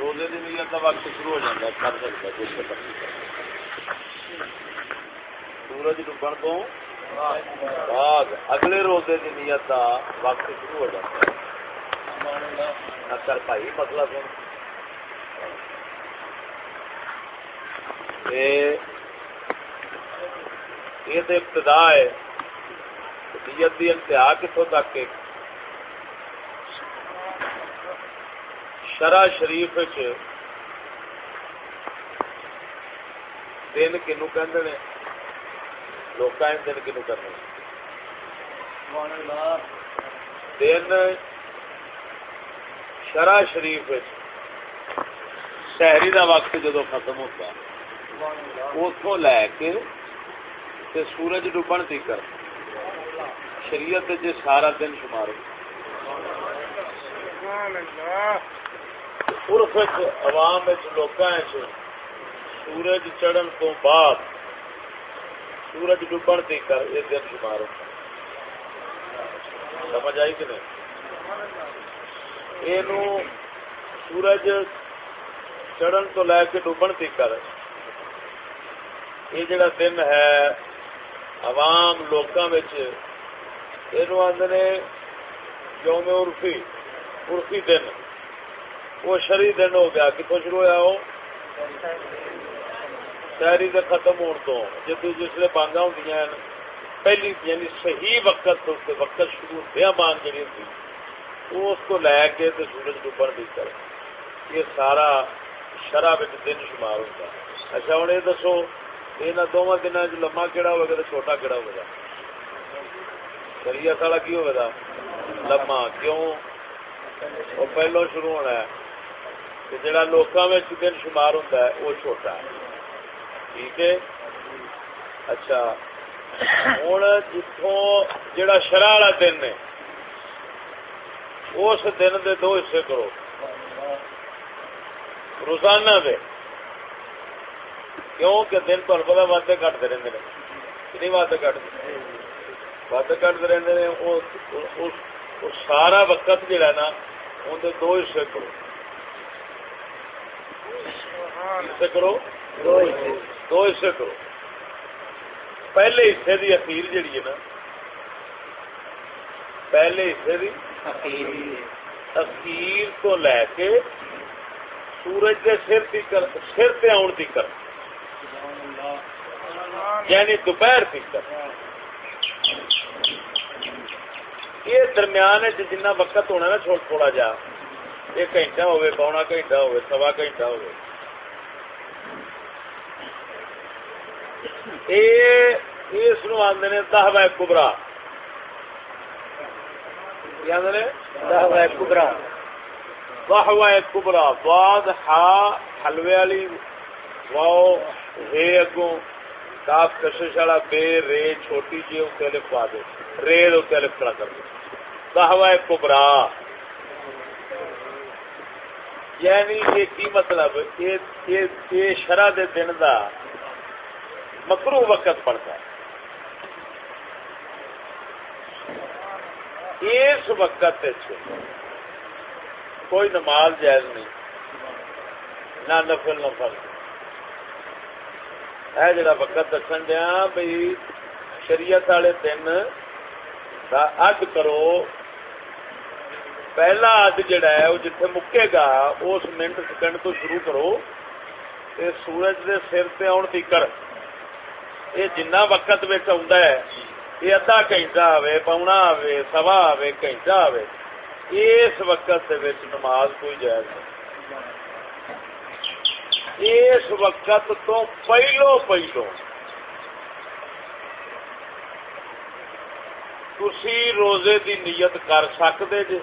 روزے کی نیت کا وقت شروع ہو جاتا ہے، کر سکتا ہے جس کا سورج ڈبن تو بعد اگلے روزے کی نیت کا وقت شروع ہو جاتا ہے۔ کر پائی مسئلہ سن۔ یہ تو ابتدا ہے، نیت کی انتہا کتوں تک ایک شرح شریف دن کنو کہ لوگ دن کنو کہ دن شرح شریف شہری دا وقت جدو ختم ہوتا اتوں لے کے تے سورج ڈبن تک شریعت جی سارا دن شمار ہو عرف عوام لوگ سورج چڑھن تو بعد سورج ڈبن تک یہ دن شمار سمجھ آئی کہ نہیں؟ یہ سورج چڑھن تو لے کے ڈبن تک یہ جڑا دن ہے، عوام لوکاں یہ آدھے یوم عرفی عرفی دن۔ وہ شری دن ہو گیا کتوں شروع ہوا وہ؟ شہری دے ختم ہونے تو جدو جسے بانگا ہوں پہلی یعنی صحیح وقت وقت شروع دیا بانگ جی ہوتی اس کو لے کے تو سورج ڈبن بھی کر۔ یہ سارا شرح دن شمار ہوتا اچھا ہوں یہ دسو یہ دونوں دنوں چ لما کہڑا ہوگا تو چھوٹا کہڑا ہوگا شریعت والا کی ہوگا لما کیوں؟ وہ پہلو شروع ہونا ہے۔ جڑا لوکاں دن شمار ہوتا ہے، وہ چھوٹا ہے۔ ٹھیک ہے؟ اچھا۔ ہوں جتوں جڑا شرح والا دن ہے، اس دن دے دو حصے کرو۔ روزانہ دے۔ کیوں کہ دن تمہیں پتا وعدے کٹتے رہتے ہیں کنی وعدے کٹتے وعدے کٹتے رہتے ہیں سارا وقت جہا نا اندر دو حصے کرو۔ حصے کرو دو حصے کرو پہلے حصے دی اخیر جڑی ہے نا پہلے حصے دی اخیر تو لے کے سورج کے سر تک سر تے آن تک یعنی دوپہر تک یہ درمیان جنہ وقت ہونا نا تھوڑا جا یہ گھنٹہ ہوے پونا گھنٹہ ہوے سوا گھنٹہ ہوے اس آدھے نے دہ بائ کبرا دہ کبرا واہ کبرا بعد ہا حلوے والی واؤ رے اگوں کاف کشش والا بے رے چھوٹی جی اتنے الف پا دے رے اتنے الف کھڑا کر دے کہوا کبرا یعنی یہ کی مطلب؟ یہ شرح دے دن دا مکرو وقت پڑتا ہے۔ اس وقت کوئی نماز جائز نہیں۔ نہ نفل نفل ہے جڑا وقت دسن دیا بھائی شریعت والے دن اگ کرو۔ پہلا اگ جڑا ہے وہ جتھے مکے گا اس منٹ سیکنڈ تو شروع کرو تے سورج دے سر تے آن تیکر یہ جنہ وقت ہے یہ ادھا گھنٹہ آئے پونا آئے سوا آئے گھنٹہ آئے اس وقت دے نماز کوئی جائز نہیں اس وقت تو پہلو پہلو تھی روزے دی نیت کر سکتے جی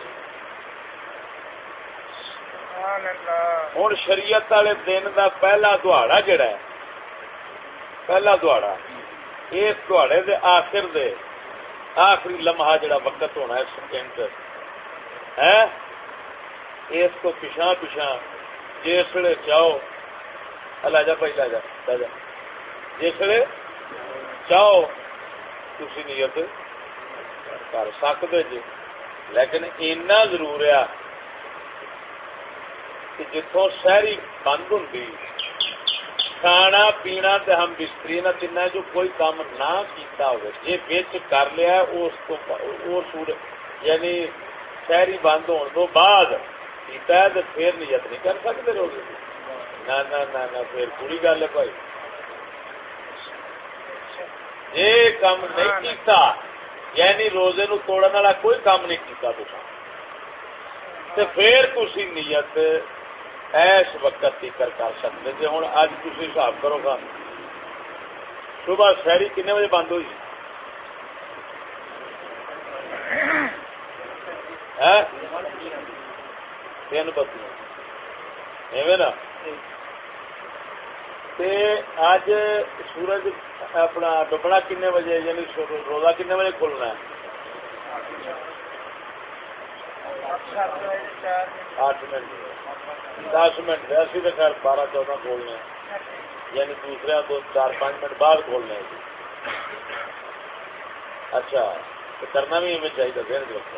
ہوں شریعت والے دن دا پہلا دہاڑا جڑا ہے، پہلا دہاڑا اس دہاڑے دے آخر دے آخری لمحہ جڑا وقت ہونا ہے سیکنڈ ہے؟ اس کو پچھا پچھا جس ویلے چاہو۔ لا جا بھائی لا جا لا جا جس چاہو تھی نیت کر سکتے جی۔ لیکن اینا ضرور ہے جتوں شہری بند ہوں کھانا پینا تے ہم بستری نہ تین جو کوئی کام نہ کیتا ہو جی بچ کر لیا اس کو سور یعنی شہری بند ہونے تو بعد کیتا ہے تو پھر نیت نہیں کر سکتے روزے نہ نہ پھر پوری گل ہے بھائی یہ کام نہیں کیتا یعنی روزے نو توڑنے والا کوئی کام نہیں کیتا تو پھر تھی نیت ایس وقت تیکر کر سکتے جی ہوں اج تھی حساب کرو گا۔ صبح شہری کنے بجے بند ہوئی؟ ہاں؟ تین بتی ایویں نا؟ اج سورج اپنا ڈبنا کنے بجے یعنی روزہ کنے بجے کھلنا ہے؟ آٹھ منٹ۔ دس منٹ ایسی تو خیر بارہ چودہ کھولنے یعنی دوسرے دو چار پانچ منٹ بعد کھولنے اچھا تو کرنا بھی ہمیں چاہیے دین وقت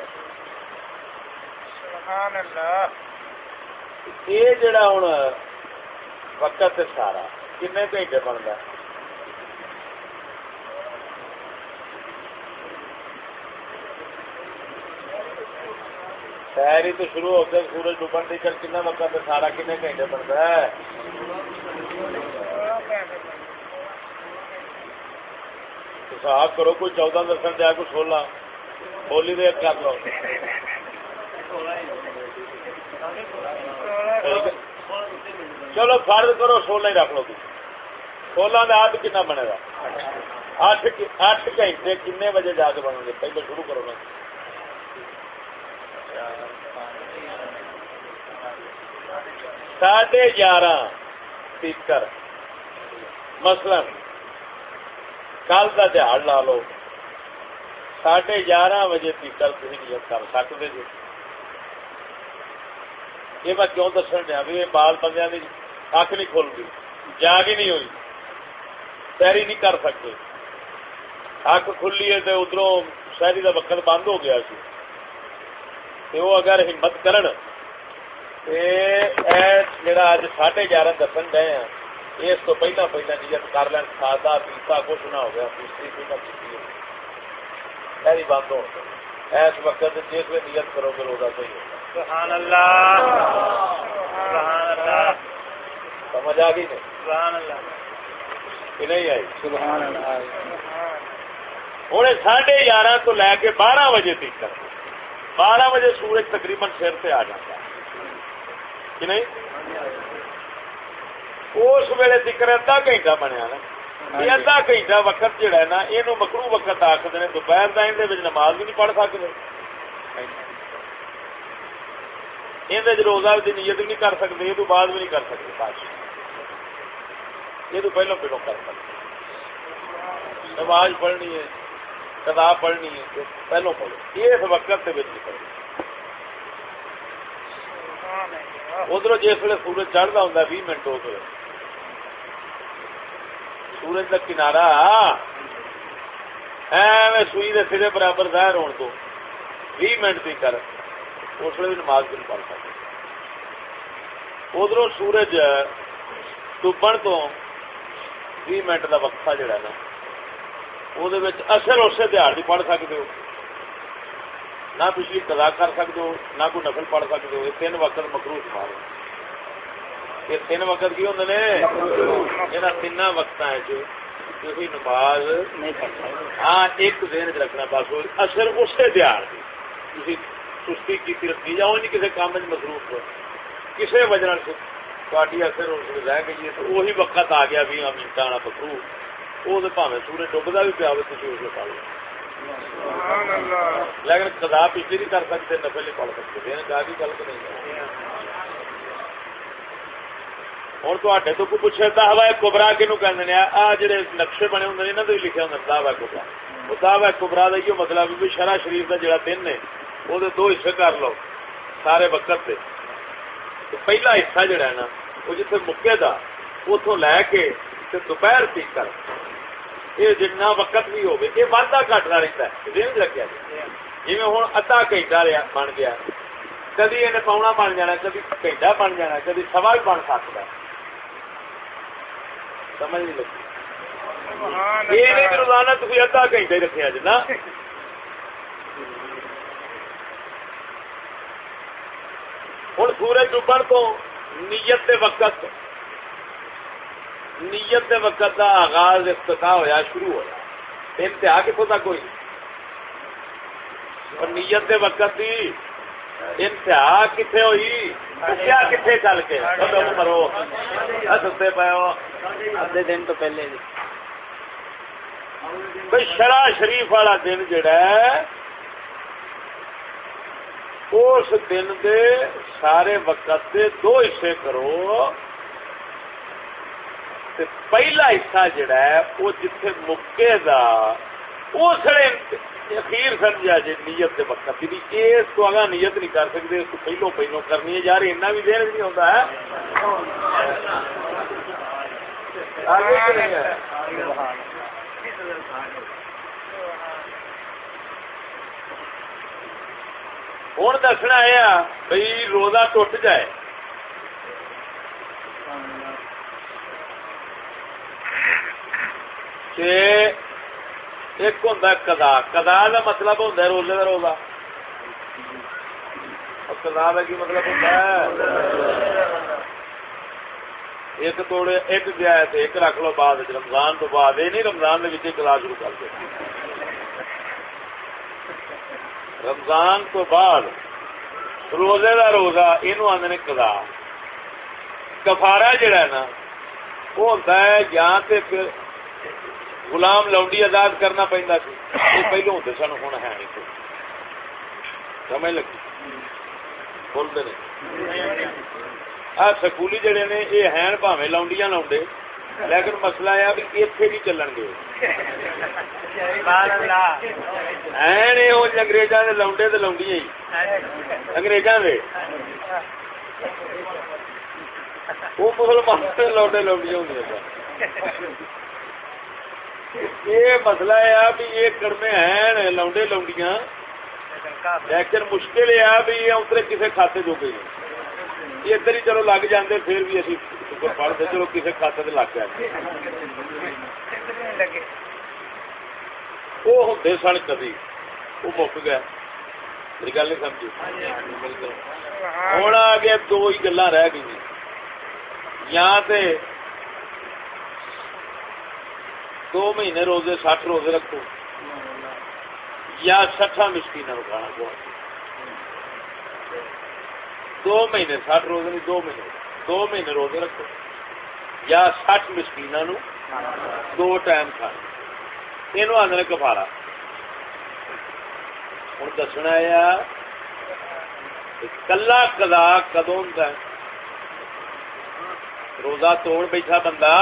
یہ جڑا ہوں وقت سارا کن گھنٹے بنتا ہے شہر ہی تو شروع ہو کے سورج ڈبن کی چل کن وقت سارا کن گھنٹے بنتا ہے حساب کرو کوئی چودہ درسن دیا کوئی سولہ ہولی دے کر لو چلو فرض کرو سولہ ہی رکھ لو سولہ کا آدھ کن بنے گا اٹھ گھنٹے کن بجے جا کے بنو گے پہلے شروع کرو نا ساڑھے گیارہ تیکر مثلا کل کا دہاڑ لا لو۔ ساڑھے گیارہ بجے تیکر تھی نیت کر سکتے جی۔ یہ میں کیوں دسن دیا؟ بھی بال بندے کی اک نہیں کھول گئی۔ جاگ ہی نہیں ہوئی۔ سیری نہیں کر سکتے۔ اک کھلی ہے تو ادھر شہری کا وقت بند ہو گیا سی۔ وہ اگر ہمت کرن جڑا اج ساڑھے گیارہ دسن گئے ہیں اس تو پہلا پہلا نیت کر لین کھادا پیتا کچھ نہ ہو گیا دوسری کوئی نہ کی ایسی بند ہو۔ اس وقت جس میں نیت کرو گے روزہ صحیح ہوگا۔ سبحان اللہ۔ سبحان اللہ۔ سمجھ آ گئی نہیں؟ سبحان اللہ۔ کہ نہیں آئی؟ سبحان اللہ۔ ہوں ساڑھے گیارہ تو لے کے بارہ بجے تک۔ بارہ بجے سورج تقریباً سر سے آ جاتا۔ ہے کہ نہیں؟ اس ویلے تک ادھا گھنٹہ بنیا نا۔ یہ ادھا گھنٹہ وقت جہا ہے نا یہ مکرو وقت آخر دوپہر کا نماز بھی نہیں پڑھ سکتے یہ روزہ کی نیت بھی نہیں کر سکتے یہ بعد بھی نہیں کر سکتے بادشاہ یہ تو پہلو پہلو کر سکتے نماز پڑھنی ہے کتاب پڑھنی ہے پہلو پڑھو اس وقت کے پڑھو ادھر جی جس ویل سورج چڑھتا ہوں بھی منٹ ادھر۔ سورج کا کنارا ای سوئی کے سرے برابر ظاہر ہونے تو بھی منٹ کی کر۔ اس ویل بھی نماز بھی پڑھ سکتے۔ ادھر سورج ڈبن تو بھی منٹ کا وقفہ جڑا نا وہ اثر اسے دیہڑ بھی پڑھ سکتے ہو۔ نہ پچھلی کلا کر سکتے ہو نہ کوئی نفل پڑھ سکتے ہو یہ تین وقت مکرو شمار یہ تین وقت کی ہوں نے؟ یہ تین وقت نماز ہاں ایک دن چ رکھنا بس اثر اسی دیہڑ کی سستی کی رکھی جاؤ نہیں کسی کام میں مصروف کسی وجہ تاری اثر رہ گئی تو وہی وقت آ گیا بھی منٹ آنا پکرو وہ تو پاوے سورج ڈبدا بھی پیا تھی اس میں پڑھ لیکن خدا پچھلی نہیں کر سکتے، نفل نہیں پڑھ سکتے۔ دین کا گل نہیں۔ ہوں تے تو پوچھے دعوی کبرا کنو کہ آ جڑے نقشے بنے ہوں یہاں تو لکھے ہوں دعوی کبرا۔ وہ دعوی کبرا کا یہ مطلب بھی شرح شریف کا جڑا دن ہے، وہ دو حصے کر لو، سارے وقت سے پہلا حصہ جڑا ہے نا، وہ جتنے مکے دا اتوں لے کے دوپہر تک کر۔ یہ جنا وقت بھی ہوگی یہ رہتا ہے دن لگیا جی ہوں ادھا گھنٹہ بن گیا کدی یہ پاؤنا بن جانا کدی گھنٹہ بن جانا کدی سوا بھی بن سکتا سمجھ نہیں لگی یہ نہیں روزانہ تھی ادھا گھنٹے رکھے جی نا ہوں سورج ڈبن تو نیت دے وقت نیت دے وقت کا آغاز افتتاح ہوا شروع ہوا انتہا کتوں تک ہوئی۔ اور نیت دے وقت کی انتہا کتنے ہوئی۔ کیا کتنے چل کے؟ مرو۔ ہاں، ستے پے ہو۔ آدھے دن تو پہلے بھائی شرح شریف والا دن جڑا ہے، اس دن دے سارے وقت دے دو حصے کرو۔ پہلا حصہ جڑا ہے وہ جتھے مکے دا اس اخیر سمجھا جی نیت کے وقت بھی اس تو اگا نیت نہیں کر سکتے اس کو پہلو پہلو کرنی ہے یار ایسا بھی دیر نہیں ہوتا ہے ہوں دسنا یہ بھائی روزہ ٹوٹ جائے ایک ہوں کدا کدا کا مطلب ہوں رولے کا روزہ۔ کدا کا کی مطلب ہوتا ایک توڑے، ایک گیا ہے ایک رکھ لو بعد رمضان تو بعد، یہ نہیں رمضان کے کلا شروع کر دے۔ رمضان تو بعد روزے کا روزہ یہ آدھے کدا کفارا جڑا ہے نا، وہ ہوتا ہے، یا پھر غلام لونڈی آزاد کرنا پہنتا سی۔ یہ پہلو ہوتے سن ہوں ہے نہیں۔ سمجھ لگی؟ بولتے نہیں۔ آ سکولی جڑے نے یہ ہیں پاوے لونڈیاں لاؤنڈے لیکن مسئلہ یہ بھی اتنے نہیں چلن گے۔ جی اگریزاں کے لاؤنڈے تو لاؤنڈیاں ہی۔ اگریزاں کے وہ مسلمان لوڈے لوڈیاں ہوں یہ مسئلہ ہے بھی یہ کرنے ہیں لونڈے لونڈیاں۔ لیکن مشکل یہ بھی یہ اترے کسی کھاتے جو گئی یہ ادھر ہی چلو لگ جاندے پھر بھی اسی پڑھتے چلو کسی کھاتے سے لگ جائے وہ ہوں سن کدی وہ مک گیا میری گل نہیں سمجھی۔ ہوں آ گیا دو ہی گلا رہ گئی۔ یا دو مہینے روزے سٹھ روزے رکھو۔ یا سٹا مسکین کھانا کو دو مہینے سٹھ روزے نہیں، دو مہینے۔ دو مہینے روزے رکھو۔ یا سٹھ مسکین دو ٹائم کھانا یہ آدھے کفارا ہوں دسنا کلا کدا کدو ہوں روزہ توڑ بیٹھا بندہ۔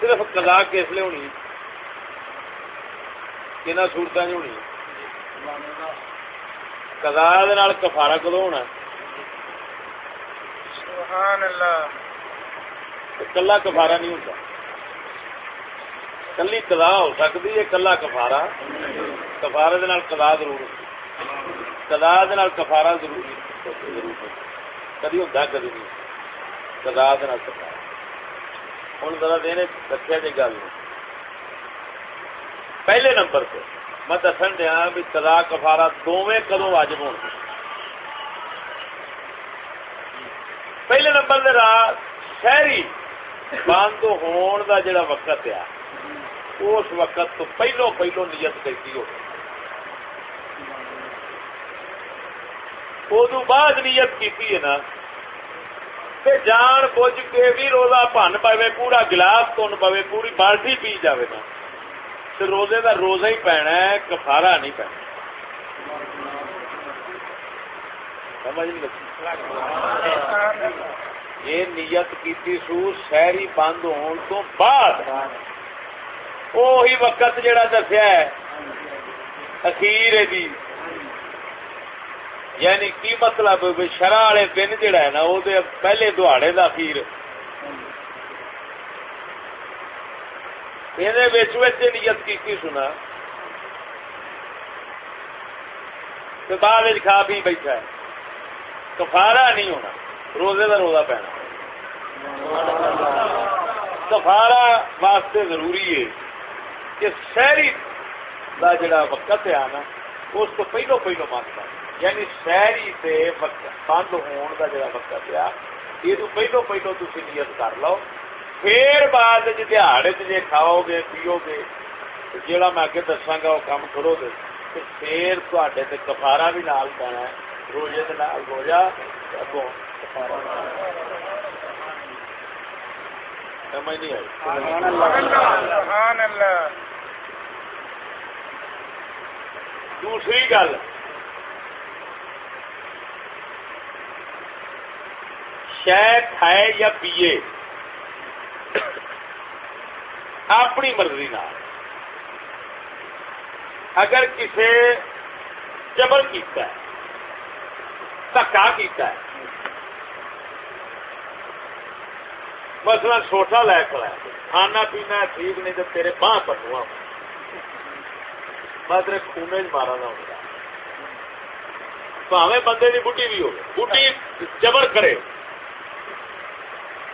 صرف کلا کس لیے ہونی کہنا سورت ہونی۔ کلا کفارا کدو ہونا؟ کلا کفارا نہیں ہوتا کلی کلا ہو سکتی ہے کلا کفارا کفارے کلا ضرور کلا کفارا ضرور کدی ہوتا کدی نہیں۔ کلا کفارا ہوں ذرا دینے رکھا جی گل پہلے نمبر پہ میں دسن دیا بھی کدا کفارا دونوں کدو واجب ہو پہلے نمبر دے رات شہری بند ہون دا جڑا وقت ہے، اس وقت تو پہلو پہلو نیت کرتی ہو۔ بعد نیت کی ہے نا تے جان بوجھ کے بھی روزہ پن پے پورا گلاس تن پے پوری بالٹی پی جائے نا تو روزے کا روزہ ہی پینا ہے کفارا نہیں پینا سمجھ یہ نیت کی سو شہری بند ہون تو بعد وہی وقت جڑا دسیا ہے اخیر دی یعنی کی مطلب شرح والے دن جڑا ہے نا، وہ پہلے دہاڑے کا خیر یہ نیت کی سنا۔ تو بعد کھا پی بیٹھا ہے۔ کفارا نہیں ہونا، روزے کا روزہ پینا۔ کفارا واسطے ضروری ہے کہ شہری کا جڑا وقت ہے نا، اس کو پہلو پہلو مانگتا۔ یعنی شہری سے بند ہون کا جڑا وقت ہے یہ تو پہلو پہلو تھی نیت کر لو۔ پھر بعد دہاڑے جی کھاؤ گے پیو گے جہاں میں اگے دساگا وہ کام کرو گے پھر تے کفارا بھی نال پینا ہے۔ روزے کے نال روزہ اگوں سمجھ نہیں آئی؟ دوسری گل شہ کھائے یا پیے اپنی مرضی نہ اگر کسی جبر کیتا ہے دکا کیتا ہے مسئلہ چھوٹا لے کر کھانا پینا ٹھیک نہیں تو تیرے باہ پٹوا میں تیرے خونے مارا نہ ہوگا بندے کی بڈی بھی ہو۔ بڈی جبر کرے۔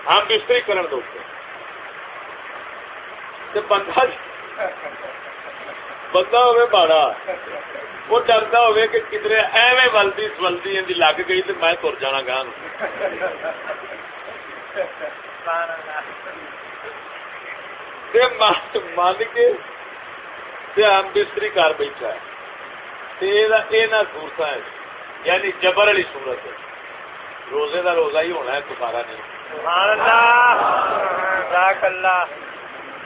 ہاں، ہم بستری کرن دو۔ بندہ بندہ ہوئے باڑا۔ وہ ڈرتا ہوئے کہ کدھر ایویں ولدی سلدی ان لگ گئی تو میں تر جانا گاہ من کے ہم ہاں بستری کر بیٹھا ہے۔ سورت ہے۔ یعنی جبر والی سورت ہے۔ روزے کا روزہ ہی ہونا ہے کفارا نہیں۔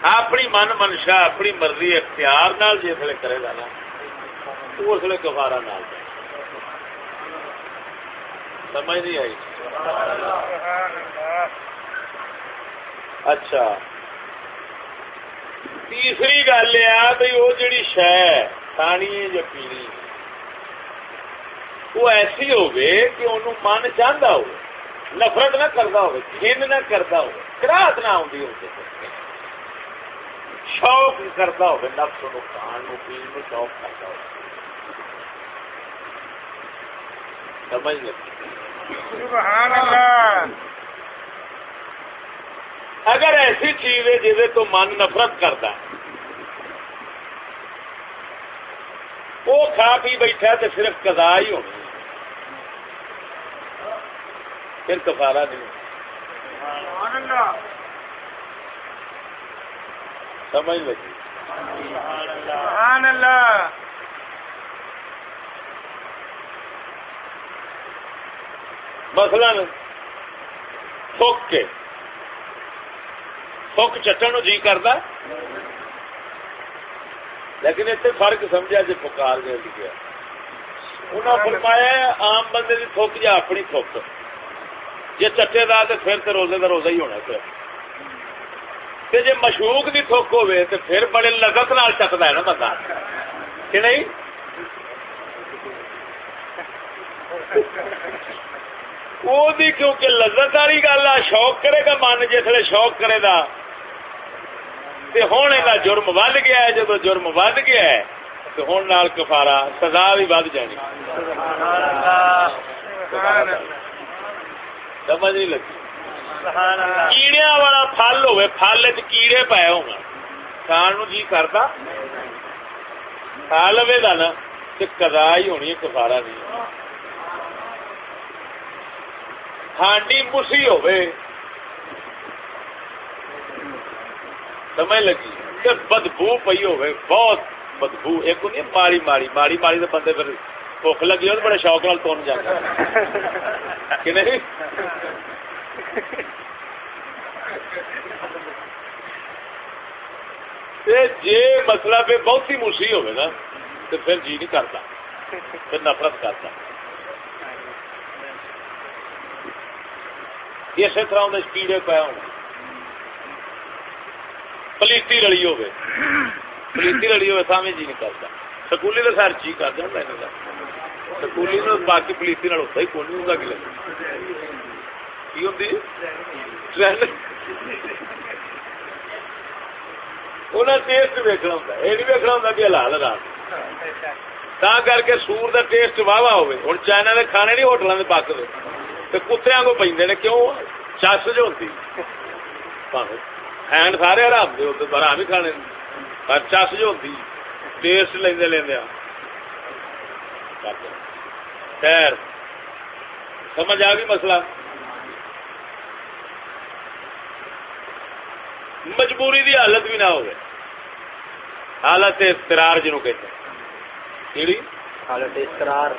اپنی من منشا، اپنی مرضی، اختیار نال جس کرے گا نا، اس لیے کفارا نال سمجھ نہیں آئی؟ اچھا۔ تیسری گل یہ بھائی وہ جڑی شہ کھانی یا پینی وہ ایسی ہوگی کہ انہوں من چاہتا ہو نفرت نہ کرتا ہو گھن نہ کرتا ہو کراہت نہ آتی ہو شوق کرتا ہو نفس نو کھان نو پین نو شوق کرتا ہو سمجھ اللہ۔ اگر ایسی چیز ہے جی تو من نفرت کرتا ہے۔ وہ کھا پی بیٹھا تو صرف کدا ہی ہونی پھر کفارا نہیں سمجھ لگی؟ مثلا تھوک کے۔ تھوک چٹن جی کرتا لیکن اتنے فرق سمجھا جی پکار گئے لکھا انہیں فرمایا عام بندے کی تھوک یا اپنی تھوک جی چٹے دا تو پھر تو روزے کا روزہ ہی ہونا پھر۔ جی مشوق کی تھوک ہوے تو پھر بڑے لگت نال چکتا ہے نا بندہ۔ کہ نہیں؟ وہ کیونکہ لذت والی گل آ، شوق کرے گا من جسے شوق کرے دا۔ گا ہوں یہ جرم ود گیا ہے جب جرم ود گیا ہے تو ہوں کفارا سزا بھی ود جانی۔ سبحان اللہ۔ سبحان اللہ۔ سمجھ نہیں لگی کیڑیا والا پل ہوے پل کیڑے پائے ہو کھان جی کرتا کھا لو گا نا تو کدا ہی ہونی کفارا نہیں ہانڈی مسی ہوے سمجھ لگی بدبو پی ہوے بہت بدبو ایک ماڑی ماڑی ماڑی ماڑی تو بندے پھر بھوک لگی ہو بڑے شوق نال تون جانا کہ نہیں؟ جی مسئلہ پہ بہت ہی مسی ہوگا نا تو پھر جی نہیں کرتا، پھر نفرت کرتا۔ اسی طرح انہیں کیڑے پایا ہونا پلیتی رلی ہوگی پلیتی رلی ہوئے سامنے جی نہیں کرتا۔ سکولی تو سر جی کر دیں سکولی باقی پلیتی ہوتا ہی کون نہیں کہ کی ہوتی ٹیسٹ ویکنا ہوتا یہ نہیں ویکنا ہوتا کہ حلال رات تا کر کے سور دا ٹیسٹ واہ واہ ہوئے ہوں چائنا کھانے نہیں ہوٹلوں کے پکتے تو کتیا کو پہ نے کیوں چس جو ہوتی ہینڈ سارے حرام دے ہوتے بھی کھانے پر چس جو ہوتی ٹیسٹ لیندے لیندے خیر سمجھ آ گئی مسئلہ؟ مجبوری دی حالت بھی نہ ہوگی حالت استرار جنوں کہتے ہیں۔ حالت استرار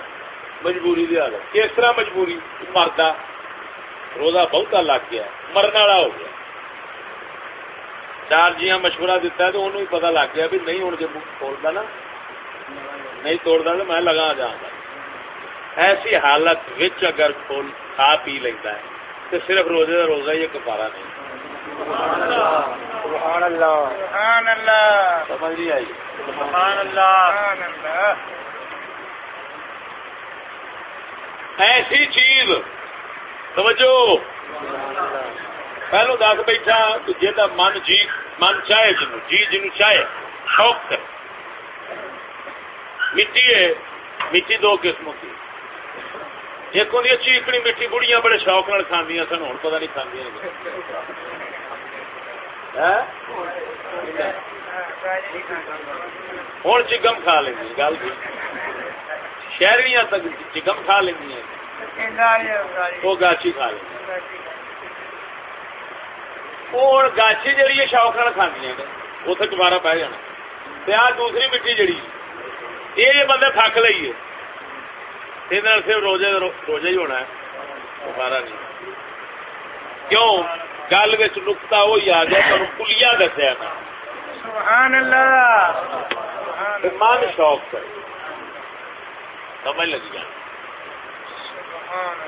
مجبوری دی حالت۔ کس طرح مجبوری؟ مردا روزہ بہت لگ گیا مرنے والا ہو گیا۔ چار جیاں مشورہ دیتا ہے تو انہوں پتا لگ گیا بھی نہیں ہوں جب توڑتا نا۔ نہیں توڑتا تو میں لگا جا ایسی حالت وچ اگر کھول کھا پی لیتا ہے تو صرف روزے کا روزہ ہی کفارہ نہیں۔ سبحان اللہ۔ سبحان اللہ۔ سمجھ نہیں آئی۔ سبحان اللہ۔ ایسی چیز سمجھو؟ پہلو دس بیٹھا جا من جی من چاہے جن جی جن چاہے شوق ہے۔ مٹی ہے مٹی دو قسم کی۔ ایک ہوں چیکنی میٹھی بڑیاں بڑے شوق نال کھاندیاں سن ہوں پتہ نہیں کھاندیاں ہوں چگم کھا لیں گل شہریاں تک چگم کھا لیں وہ گاچی کھا لیں ہوں گاچی جہی شوق کھانے اتنے دوبارہ پہ جانا آ دوسری مٹی جڑی یہ بندے تھک لیے یہ صرف روزے روزے ہی ہونا ہے دوبارہ نہیں کیوں گل نکتا وہی آ گیا تمہیں کلیا دسیا من شوق ہے سمجھ لگی جان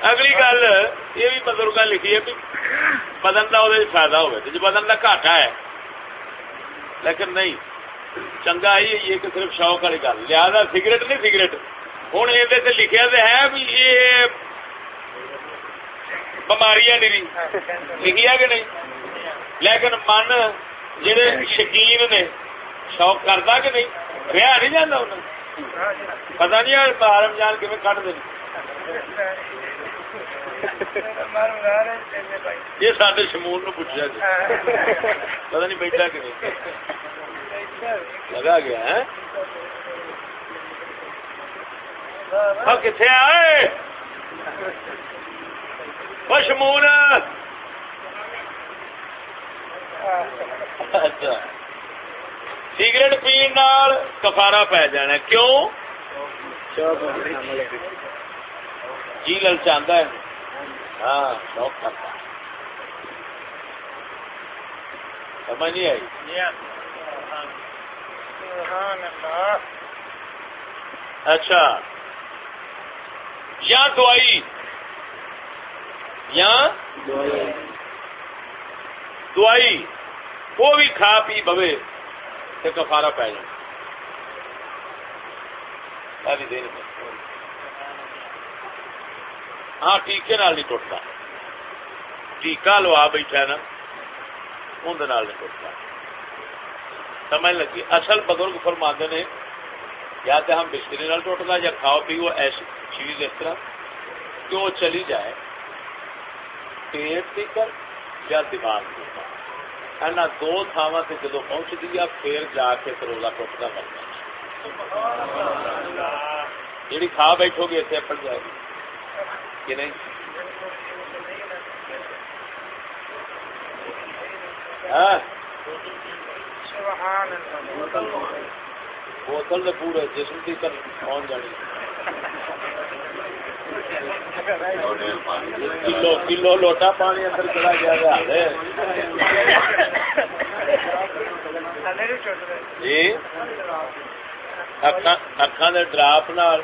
اگلی گل یہ بھی بزرگ لکھی ہے بدن کا وہ فائدہ ہو جی بدن کا گاٹا ہے۔ لیکن نہیں، چنگا یہ کہ صرف شوق والی گل۔ لہٰذا سگریٹ نہیں سگریٹ۔ ہوں یہ لکھا تو ہے بھی یہ بماریاں نہیں لکھی ہے کہ نہیں؟ لیکن من جڑے شکین نے شوق کرتا کہ نہیں رہا نہیں جانا پتا نہیں باہر رمضان کھے کٹ دیں یہ سارے شمول نو پوچھا جی۔ پتا نہیں بیٹھا کہ نہیں۔ لگا گیا ہے کتنے آئے شمول۔ اچھا۔ سگریٹ پین کفارا پی جانا کیوں؟ جی للچاندہ ہے۔ ہاں شوق کرتا سمجھ نہیں آئی؟ اچھا۔ یا دوائی۔ یا دوائی۔ وہ بھی کھا پی بوے تو کفارا پی جائے۔ دن میں ہاں ٹیکے نال نہیں ٹوٹتا۔ ٹیکا لوا بیٹھا نا اندر نہیں ٹوٹتا۔ سمجھ لگی؟ اصل بزرگ فرما نے، یا تو ہم بستری نال ٹوٹتا یا کھاؤ پیو، ایسی چیز اس طرح کہ وہ چلی جائے۔ پیٹ تیکر یا دماغ تیکر اینا دو تھاوا سے جدو پہنچ دیا پھر جا کے روزہ ٹوٹتا بننا جیڑی کھا بیٹھو گی اتنے پڑ جائے گی۔ کہ نہیں؟ ہاں۔ بوتل نے پورے جسم کی کر پہنچ جانی کلو کلو لوٹا پانی اندر چلا گیا جی؟ اکھان دے ڈراپ نال،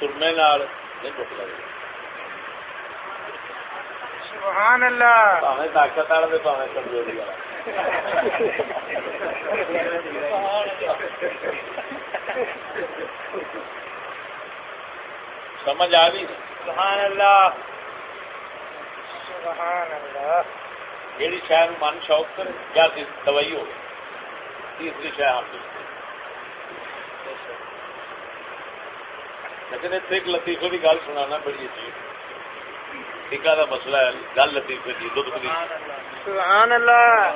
سرمے نال، نہیں ٹوٹ لگے۔ سبحان اللہ. طاقت والے کمزوری سمجھ آ گئی؟ سبحان اللہ. سبحان اللہ. جیڑی شہر من شوق کرے یا دوائی ہو تیسری شہر ہم لیکن اتنے ایک لطیفے کی گل سنانا بڑی عجیب ٹیکا کا مسئلہ ہے گل لطیفے کی دھد سبحان اللہ۔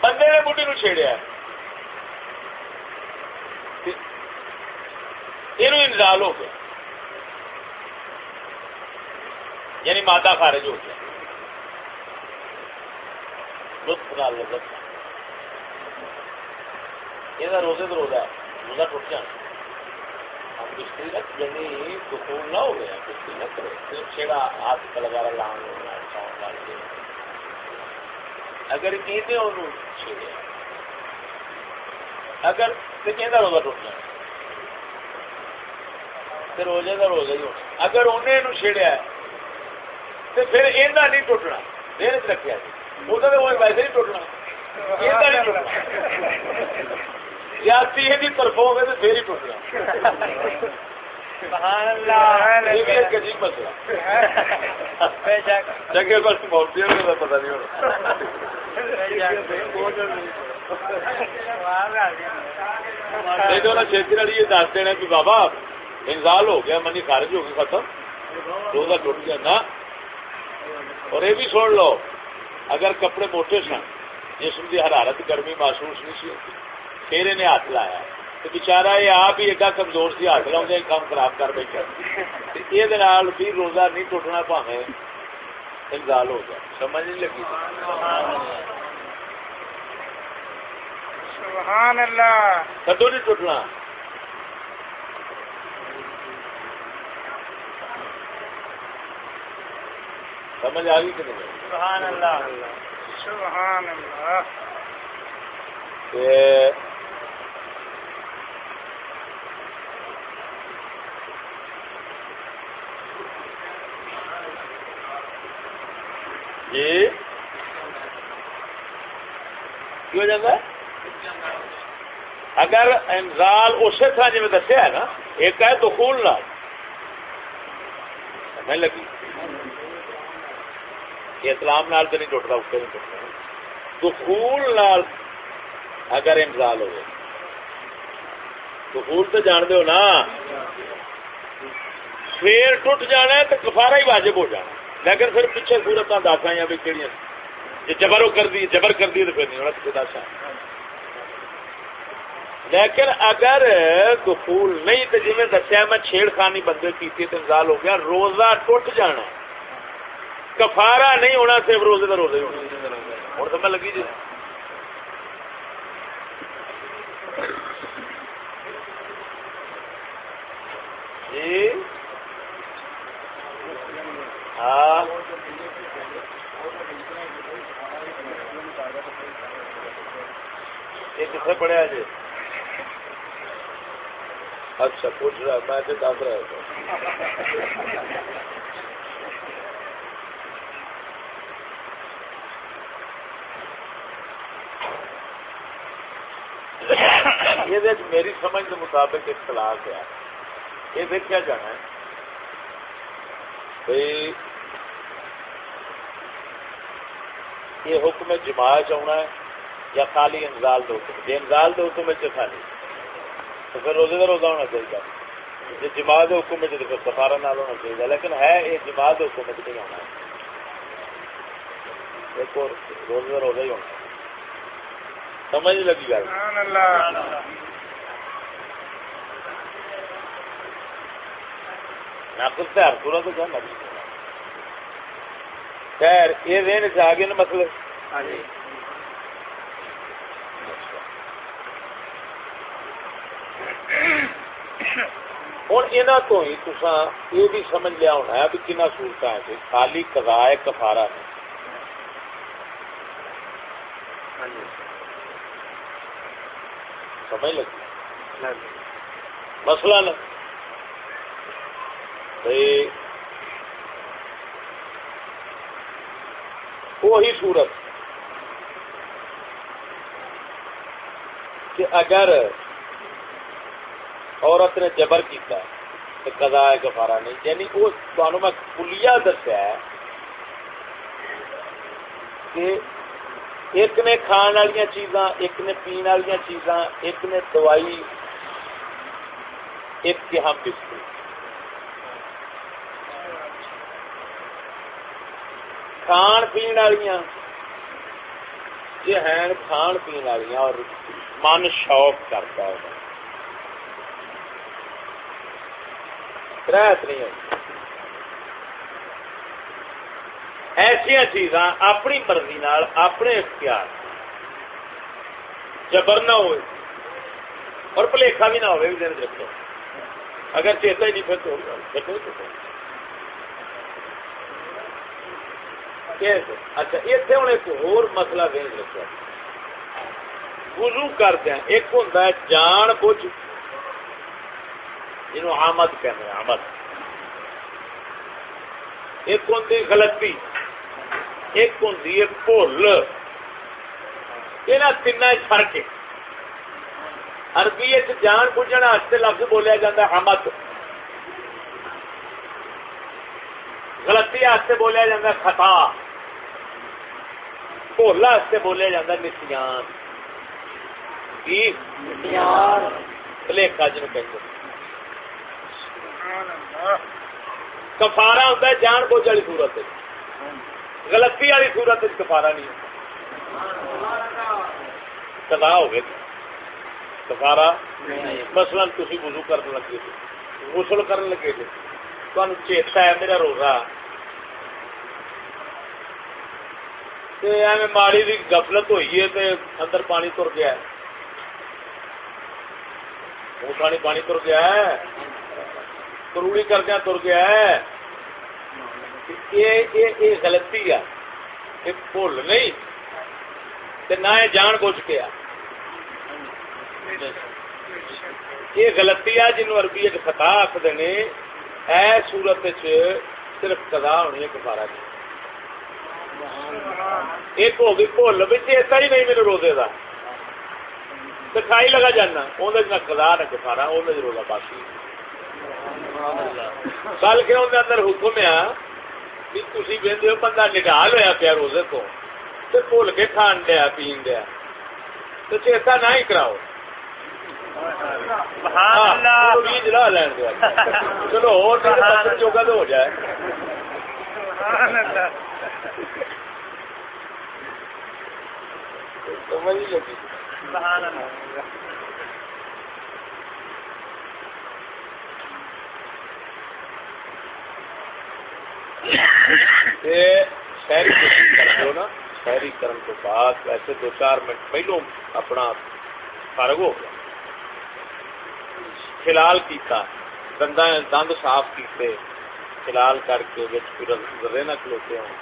بندے نے بڑھی نو چھیڑیا یہ انزال ہو گیا۔ یعنی مادہ خارج ہو گیا۔ لطف نال لطف یہ روزے تو روزہ روزہ ٹوٹ جانا۔ یعنی نہ ہو گیا نہ کرے۔ ہاتھ لان اگر اگر روزہ روزے کا روزہ ہی ہونا۔ اگر انہیں چھیڑیا تو پھر یہ نہیں ٹوٹنا۔ دیر چ رکھا جی۔ وہ تو ویسے ہی ٹوٹنا۔ نہیں ٹوٹنا۔ سیاسی طرف ہوگا تو پھر ہی نہیں چھتی والی یہ دس دینا کہ بابا انزال ہو گیا منی خارج ہو گئی ختم۔ روزہ ٹوٹ گیا۔ نا اور یہ بھی سن لو اگر کپڑے موٹے سن جسم کی حرارت گرمی محسوس نہیں سی ہوتی۔ پھر انہیں ہاتھ لایا۔ تو بچارا یہ آپ ہی ایڈا کمزور سی ہاتھ لاؤں کام خراب کر بیٹھا۔ یہ بھی روزہ نہیں ٹوٹنا پاوے انزال ہو گیا۔ سمجھ نہیں لگی سبحان اللہ۔ کدو نہیں ٹوٹنا؟ سمجھ آ گئی کہ نہیں؟ سبحان اللہ۔ سبحان اللہ۔ جی؟ ہو جاتا ہے؟ اگر انزال اسی طرح جی دسیا ہے نا، ایک ہے دخول نال۔ سمجھ لگی؟ اسلام نال تو نہیں ٹوٹتا، اس سے نہیں ٹوٹتا۔ دخول نال اگر انزال ہوئے۔ دخول تو جان دو نا۔ پھر ٹوٹ جانا ہے تو کفارا ہی واجب ہو جانا۔ لیکن پھر پیچھے سورت دس آئی بھی کہڑی جی جبر وہ کر دی، جبر کر دی تو پھر نہیں ہونا کسی دس لیکن اگر دخول نہیں تو جی میں دسیا میں چھیڑ خانی بندے کی انزال ہو گیا، روزہ ٹوٹ جانا۔ کفارا نہیں ہونا صرف روزے کا روزہ ہی ہونا ہوں سمجھ لگی جی؟ جی؟ ہاں۔ یہ کتنے پڑھیا جی؟ اچھا پوچھ رہا میں دس رہا تھا یہ میری سمجھ کے مطابق اختلاف ہے۔ یہ دیکھا جانا ہے۔ بھائی یہ حکم جماع چنا ہے یا خالی انزال دو حکم۔ جی انزال دو حکم چ خالی۔ تو پھر روزے کا روزہ ہونا چاہیے۔ جی جماع دے حکم چ پھر سفارا نال ہونا چاہیے۔ لیکن ہے یہ جماع دے حکم چ نہیں ہونا۔ ایک اور روزے کا روزہ ہی ہونا۔ سمجھ لگی گل۔ ناقص سے ہر پورا تو کیا نقص خیر یہ دین سے آگے نا مسئلے۔ ہوں یہاں تو ہی تسا یہ بھی سمجھ لیا ہونا ہے بھی کن سہولت ہے خالی کزائے کفارا نے۔ سمجھ لگی۔ مسئلہ نا وہی صورت کہ اگر عورت نے جبر کیتا تو کدا ہے گفارا نہیں یعنی وہ تمہیں میں کلیا دسیا ہے کہ ایک نے کھان والی چیزاں، ایک نے پین والی چیزاں، ایک نے دوائی، ایک کے ہم بسکٹ۔ کھان پین والی یہ ہیں کھان پین والی اور من شوق کرتا ہے رہت نہیں ہوتی ایسا چیزاں اپنی مرضی نال اپنے اختیار جبر نہ ہوئے اور پلیخا بھی نہ ہوئے بھی دن رکھو اگر چیتا ہی نہیں پھر تو اچھا اتنے ہوں ایک ہور مسئلہ دین رکھا۔ وضو کرتے ہیں۔ ایک ہوں جان بوجھ۔ جنوب آمد کہتے ہیں، آمد۔ ایک ہوں غلطی۔ ایک ہوں بھول۔ یہ تین فرق ہے اربی جان بوجھنے واسطے لفظ بولیا جاتا حمد غلطی واسطے بولیا جاتا خطا۔ بھولا واسطے بولیا جاتا نسیان بلیکا جن کہ کفارا ہوتا ہے جان بوجھ والی صورت غلطی والی صورت کفارا نہیں کدا ہو گئے کفارا مثلا تھی وضو کرنے لگے تھے غسل کرنے لگے تھے تمہیں چیتا ہے میرا روزہ ایویں ماڑی کی گفلت ہوئی ہے تے اندر پانی تر گیا ہے پانی پانی تر گیا ہے کروڑی کردیا تر گیا ہے یہ غلطی ہے یہ بھول نہیں نہ جان بوجھ کے یہ غلطی ہے جنوب عربی خطا آخر نے اے صورت صرف کدا ہونی ہے کفارا کی ایک ہو گئی بھول چیتا ہی نہیں میرے روزے کا کھائی لگا جانا اندر نہ کدا نہ کفارا اندر روزہ باقی کل کے اندر اندر حکم آ تھی ہو بندہ نگال ہوا پیا روزے کو بھول کے کھان دیا پین دیا تو چیتا نہ ہی کراؤ جلا لین دیا چلو اور چوکا تو ہو جائے سمجھ لگی۔ شہری کرو نا شہری کرن تو بعد ویسے دو چار منٹ پہلو اپنا فرق ہو گیا۔ فلال کیتا دندا دند صاف کیتے فلال کر کے رے نہ کھلوتے ہوں۔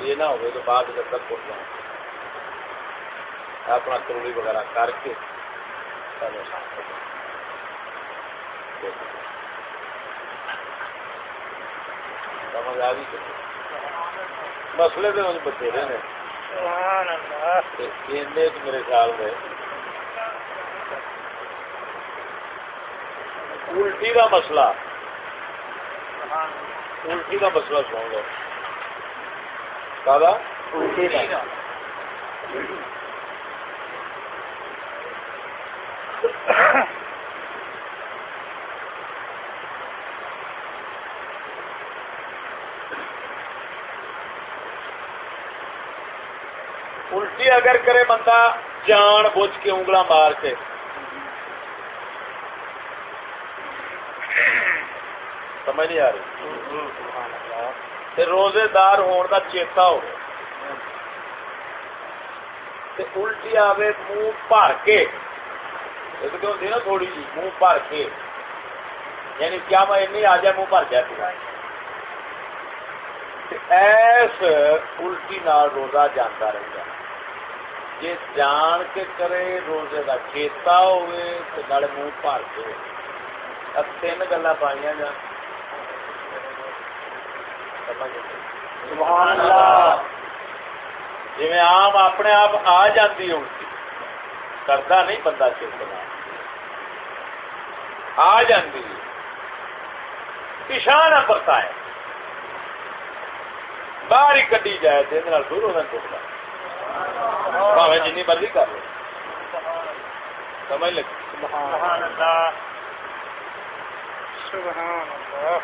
یہ نہ ہوئے تو بعد میں تک پہنچ اپنا کروڑی وغیرہ کر کے صاف سمجھ آ گئی مسلے تو بتھیرے نے۔ میرے خیال میں الٹی کا مسئلہ۔ الٹی کا مسئلہ سن لو دادا الٹی کا الٹی اگر کرے بندہ جان بوجھ کے انگلا مار کے۔ سمجھ نہیں آ رہی؟ روزے دار ہون کا چیتا ہو۔ الٹی آوے منہ بھر کے۔ ہوتی نا تھوڑی جی؟ منہ بھر کے۔ یعنی کیا میں این آ جائے منہ بھر جائے ایس الٹی نال روزہ جانا رہتا جی جان کے کرے روزے کا چیتا ہوئے تو منہ بھر کے تین گلا پائی جان جی آم اپنے آپ آ جاتی الٹی کرتا نہیں بندہ چیتنا آ جاتی پچھا نہ پرتا ہے باہر ہی کٹی جائے تو یہ دور ہونا ٹوٹتا بھاوے جن مرضی کر لو۔ سمجھ لگی؟ سبحان اللہ سبحان اللہ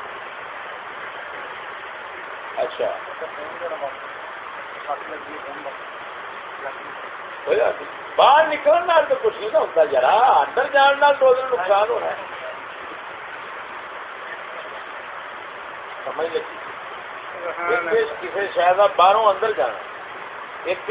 اچھا باہر نکلنے تو کچھ نہیں ہوتا یار۔ اندر جان تو نقصان ہونا ہے۔ سمجھ لگی؟ کسی شاید باہروں اندر جانا۔ ایک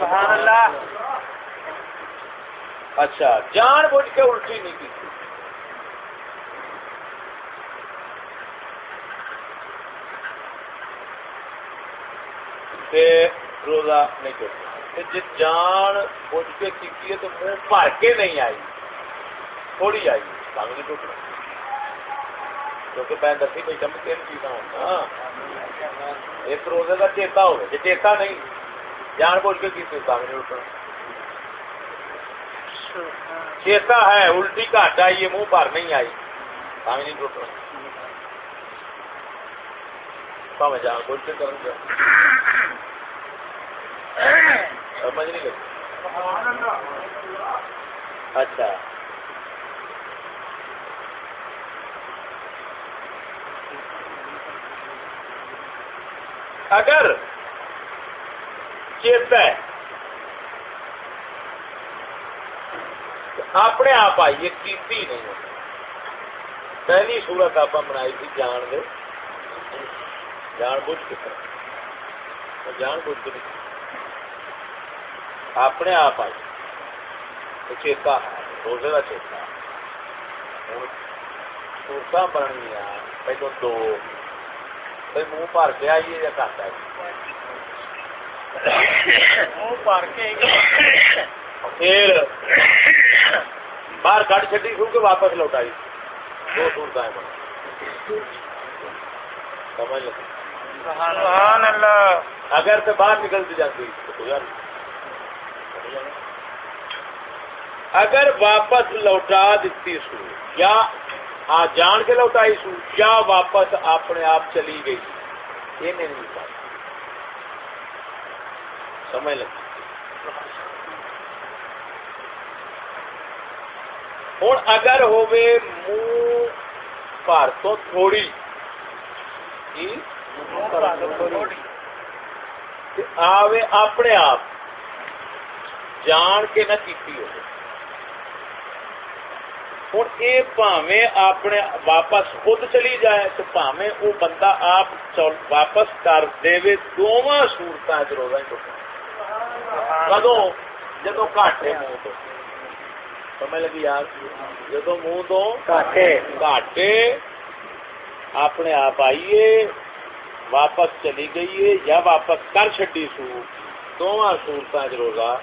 نہیں آ اچھا جان بوجھ کے الٹی نہیں کی۔ تے روزہ نہیں کرتے جی جان بوجھ کے کی تو منہ بھر کے نہیں آئی۔ تھوڑی آئی۔ کام نہیں ٹوٹنا کیونکہ میں دسی بھائی کم تین چیزاں ہونا۔ ایک روزے کا چیتا ہو جی چیتا نہیں۔ جان بوجھ کے کی کام نہیں اٹھنا۔ چیتا ہے الٹی گھٹ آئی ہے منہ بھر نہیں آئی۔ کام نہیں ٹوٹنا جان بوجھ کے کروں سمجھ نہیں لگی۔ اچھا۔ اگر چیتا ہے۔ اپنے آپ آئیے کیتی نہیں پہلی صورت آپ بنائی تھی، جان دے۔ جان بوجھ کے جان بوجھ کے نہیں اپنے آپ آئی۔ چیتا ہے، روزے کا چیتا سورت بننیا پہلو دو۔ منہ بھر کے آئیے یا گھٹ آئیے پھر باہر کٹ چڈی سو کے واپس لوٹائی دو سورت سمجھ لگی اگر تو باہر نکلتی جاتی تو یار اگر واپس لوٹا دیتی سو یا جان کے لوٹائی سو یا واپس اپنے آپ چلی گئی یہ نہیں پتا سمجھ لگی ہوں اگر ہوے منہ بھر تو تھوڑی۔ جی؟ آوے اپنے آپ۔ جان کے نہ کیتی ہو ہوں یہ پاوے اپنے واپس خود چلی جائے تو پاوے وہ بندہ آپ واپس کر دے دونوں سورت روزہ کدو جدو گاٹے منہ تو سمجھ لگی یار جدو منہ تو گاٹے اپنے آپ آئیے واپس چلی گئی ہے یا واپس کر چڈی سو دونوں سورت روزہ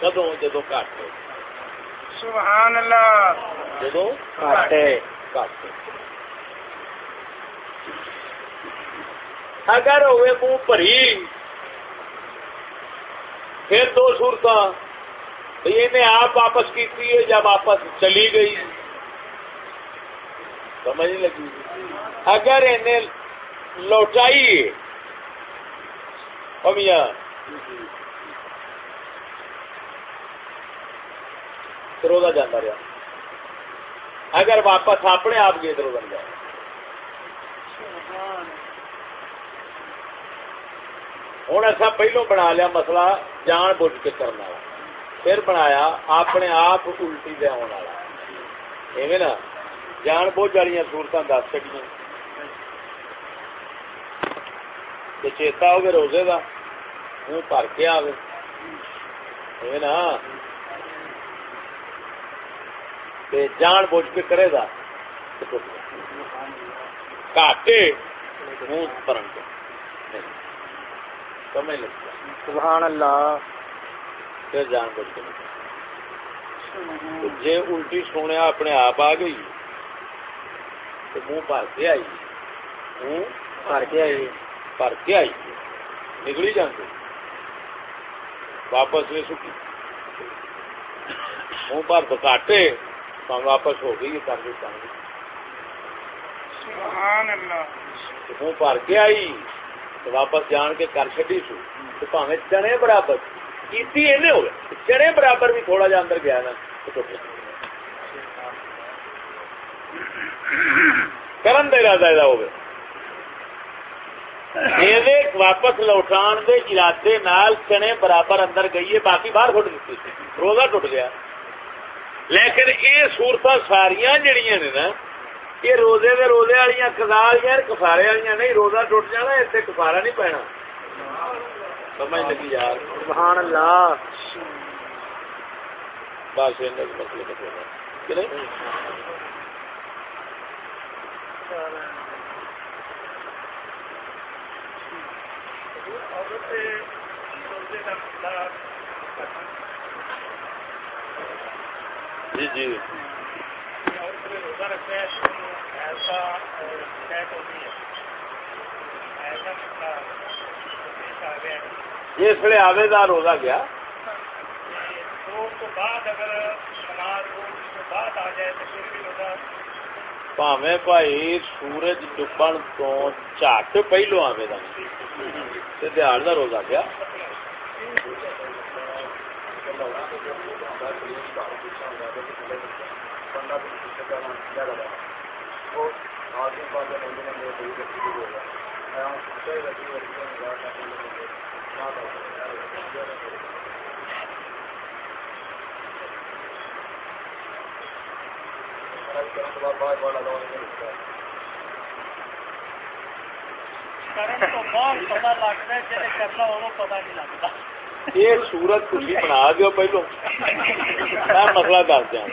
کدو جدو گٹ سبحان اللہ جدو اگر ہوئے منہ پری پھر دو سورت انہیں آپ واپس کی یا واپس چلی گئی۔ سمجھ لگی۔ اگر انہیں لوٹائی میاں روزہ جانا رہا۔ اگر واپس اپنے آپ گئے تو روزہ جائے ہوں ایسا پہلو بنا لیا مسئلہ جان بوجھ کے کرنا پھر بنایا اپنے آپ الٹی دیا ایویں نا؟ جان بوجھ والی سہولت دس چڑیا چیتا ہوگی روزے کا منہ بھر کے آئے نا؟ جان بوجھ کے کرے گا کاٹے منہ بھرن کے سمجھ لگتا سبحان اللہ۔ پھر جان بوجھ کے جی الٹی سونے اپنے آپ آ گئی منہ بھر کے آئی۔ منہ بھر کے آئی۔ بھر کے آئی۔ نکلی جاتے واپس نہیں سکی۔ منہ بھر تو کاٹے واپس ہو گئی کر دی۔ منہ بھر کے آئی۔ تو واپس جان کے کر چی سو تو پاوے چنے برابر کیتی چنے برابر بھی تھوڑا جا اندر گیا نا کرن دے ارادہ یہ ہوگا واپس لوٹان دے ارادے نال چنے برابر اندر گئی ہے باقی باہر ٹوٹ دیتی روزہ ٹوٹ گیا لیکن یہ سورت ساریا جڑیاں نے نا یہ روزے دے روزے والی کزا والی کفارے والی نہیں روزہ ٹوٹ جانا اتنے کفارا نہیں پینا۔ سمجھ لگی یار؟ سبحان اللہ۔ بس مسئلے جی جی۔ اس لیے آوے دار روزہ گیا پاوے بھائی سورج ڈبن تو چٹ پہلو آوے دار دیہڑ کا روزہ گیا۔ یہ سورت تھی بنا دو پہلو۔ میں مسئلہ کر دیا۔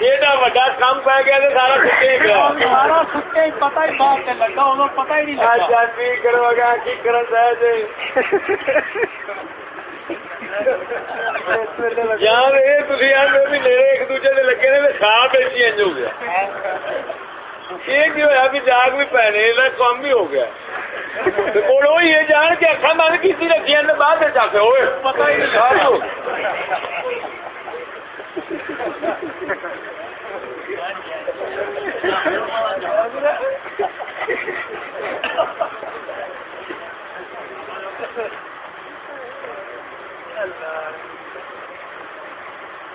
ایڈا وڈا کام پی گیا تو سارا سکے ہی گیا سارا سکے ہی پتہ ہی بات لگا انہوں پتہ ہی نہیں لگا۔ اچھا کرو گا کی کرن یار بھی ایک دوسرے لگے نے خواب ایسی انج ہو گیا۔ یہ کی ہوا بھی جاگ بھی پینے کام بھی ہو گیا۔ جان کے اکھا بند کی رکھی بعد ہی نہیں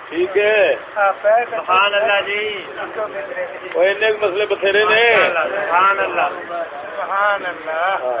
ٹھیک ہے۔ سبحان اللہ جی۔ مسئلے بتھیرے نے۔ سبحان اللہ۔ سبحان اللہ۔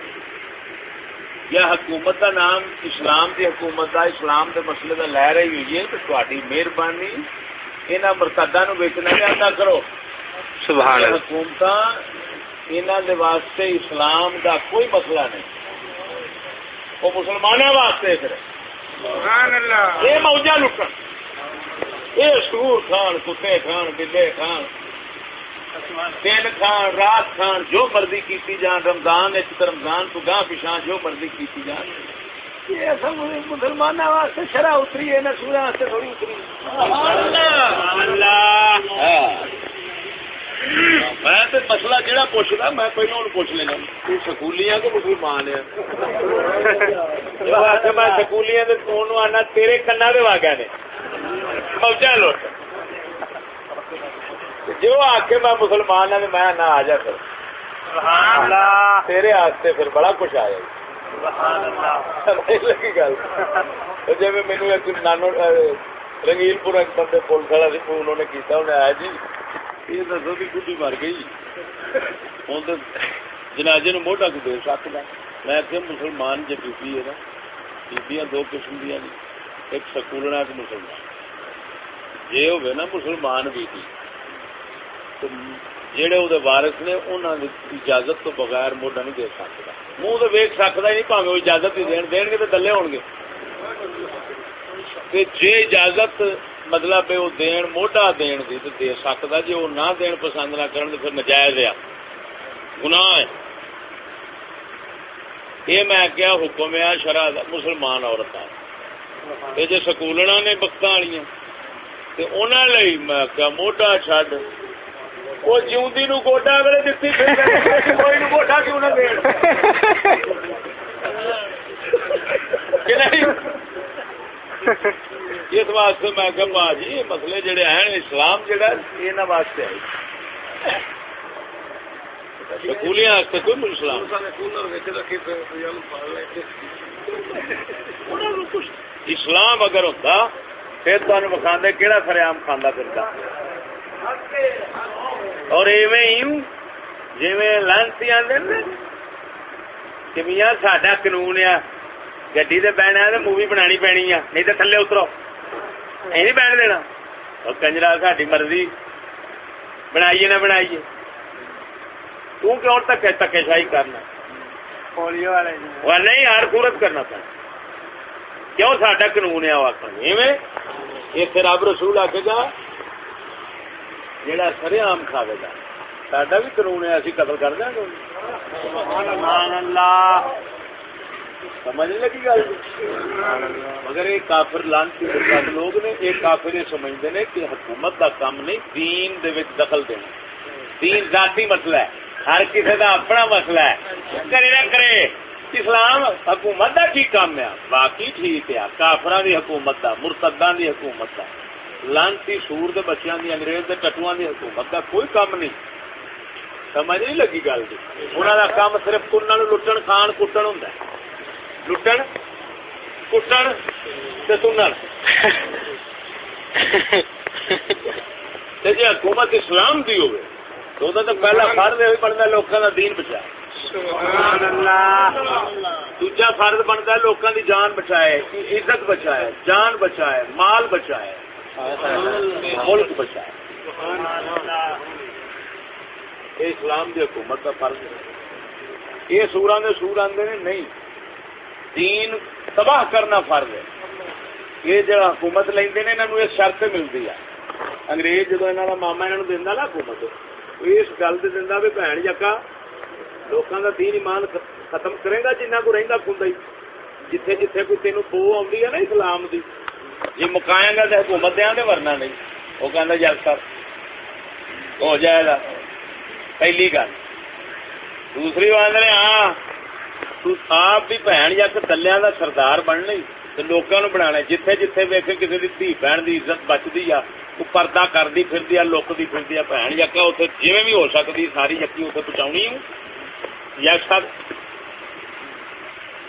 یا حکومت کا نام اسلام کی حکومت کا اسلام کے مسئلے کا لے رہی ہوئی ہے تو تاری مہربانی یہاں مرتادہ نو ویچنا چاہتا کرو۔ سبحان حکومت انہوں واسطے اسلام کا کوئی مسئلہ نہیں۔ وہ مسلمانوں واسطے پھر۔ یہ موجہ لٹن۔ یہ سور کھان کتے کھان بلے کھان۔ دن کھان رات کھان جو مرضی کیتی جان رمضان رمضان تو گاہ پچھا جو مرضی کیتی جان۔ مسلمان واسطے شرح اتری ہے نہ سورا واسطے تھوڑی اتری۔ میں مسئلہ جہاں پوچھنا میں پہلے پوچھ لینا۔ تو سکولی ہے کہ مسلمان ہے میں سکولی تو آنا تیرے کنا دے واگیا نے۔ موجہ لوٹ جو آ کے میں مسلمان ہوں میں نہ آ جا کر تیرے واسطے پھر بڑا کچھ آیا۔ لگی گل؟ جی مینو ایک نانو رنگیل پور ایک بندے پولیس والا سی انہوں نے کیتا انہیں آیا جی۔ یہ دسو بھی گڈی مر گئی۔ ہوں تو جنازے موٹا کو دے سکتا میں کہ مسلمان جی بیبی ہے نا بیبیاں دو قسم دیا ایک سکولنا ایک مسلمان۔ یہ ہوگی نا مسلمان بیبی جہے وہ وارس نے انہوں کی اجازت تو بغیر موڈا نہیں دے سکتا۔ منہ تو ویک سکتا ہی نہیں پاوے وہ اجازت ہی دین دین گے تو دلے ہو گے۔ جی اجازت مطلب ہے وہ دین موڈا دین دی تو دے سکتا جی وہ نہ دین پسند نہ کرن تو پھر نجائز ہے۔ گناہ ہے۔ یہ میں کیا حکم ہے شرح مسلمان عورت یہ جو سکولنا نے بخت والی میں کیا موڈا چڈ وہ جیوندی نو گوڈا اگلے دتی کوئی نو گوڈا کیوں نہ دین اس واسطے میں کہ باجی مسئلے جڑے ہیں اسلام جڑا یہ واسطے ہے سکولیاں کوئی اسلام اسلام اگر ہوتا پھر تمہیں مکھانے کہڑا سریام کھانا پھرتا اور ایویں جی آدھے کہ میاں ساڈا قانون آ سے بہنا تو مووی بنا پینی آ نہیں تو تھلے اترو۔ یہ نہیں بہن دینا۔ اور کنجرا ساری مرضی بنائیے نہ بنائیے۔ تو کیوں تک تکے شاہی کرنا؟ والے نہیں ہر صورت کرنا پڑنا کیوں ساڈا قانون ہے آخر رب رسول آ کے گا جہاں سر آم کھاوے گا۔ ساڈا بھی قانون ہے اسی قتل کر دیں گے۔ سمجھ لگی گل؟ مگر یہ کافر لانتی لوگ نے یہ کافر یہ سمجھتے ہیں کہ حکومت کا کام نہیں دین دے دخل دینا۔ دین ذاتی مسئلہ ہے۔ ہر کسی کا اپنا مسئلہ ہے۔ کرے نہ کرے اسلام حکومت کا کی کام ہے۔ باقی ٹھیک ہے۔ کافر کی حکومت کا مرتدہ کی حکومت کا لانتی سور دے بچیاں دی انگریز دے ٹٹواں دی حکومت کا کوئی کام نہیں۔ سمجھ نہیں لگی گل جی انہوں کا کام صرف کنہ لٹن، کھان کٹن ہوں لٹن، کٹن تنن جی حکومت اسلام کی ہوگی تو دا تے پہلا فرد یہ بنتا لوگوں کا دین بچا سبحان اللہ دوجا فرد بنتا لوگوں کی جان بچائے، عزت بچائے، جان بچائے، مال بچائے۔ ملک بچائے۔ یہ اسلام کی حکومت کا فرض ہے۔ یہ سورا نے سور آدھے نہیں۔ دین تباہ کرنا فرض ہے۔ یہ جڑا حکومت لیندے نے انہوں یہ شرط ملتی ہے۔ انگریز جدو انہوں کا ماما انہوں دینا نا حکومت اس گل سے دینا بھی بھن جکا لوگوں کا دین ایمان ختم کرے گا جنہ کو رہتا خود جتھے جتھے کوئی تین بو آئی ہے نا اسلام کی جی مکائے گا تو حکومت دیا تو ورنا نہیں۔ وہ کہہ جل سر۔ ہو جائے گا پہلی گل۔ دوسری بات نے ہاں آپ بھی بھن یا تلیا کا سردار بننے تو لوگوں بنا جتھے جتھے ویک کسی کی دھی بہن کی عزت بچتی آ وہ پردہ کرتی پھرتی آ لکتی پھرتی آ بھن یقا اتنے جی بھی ہو سکتی ساری یقین اتنے پہنچا یا سر۔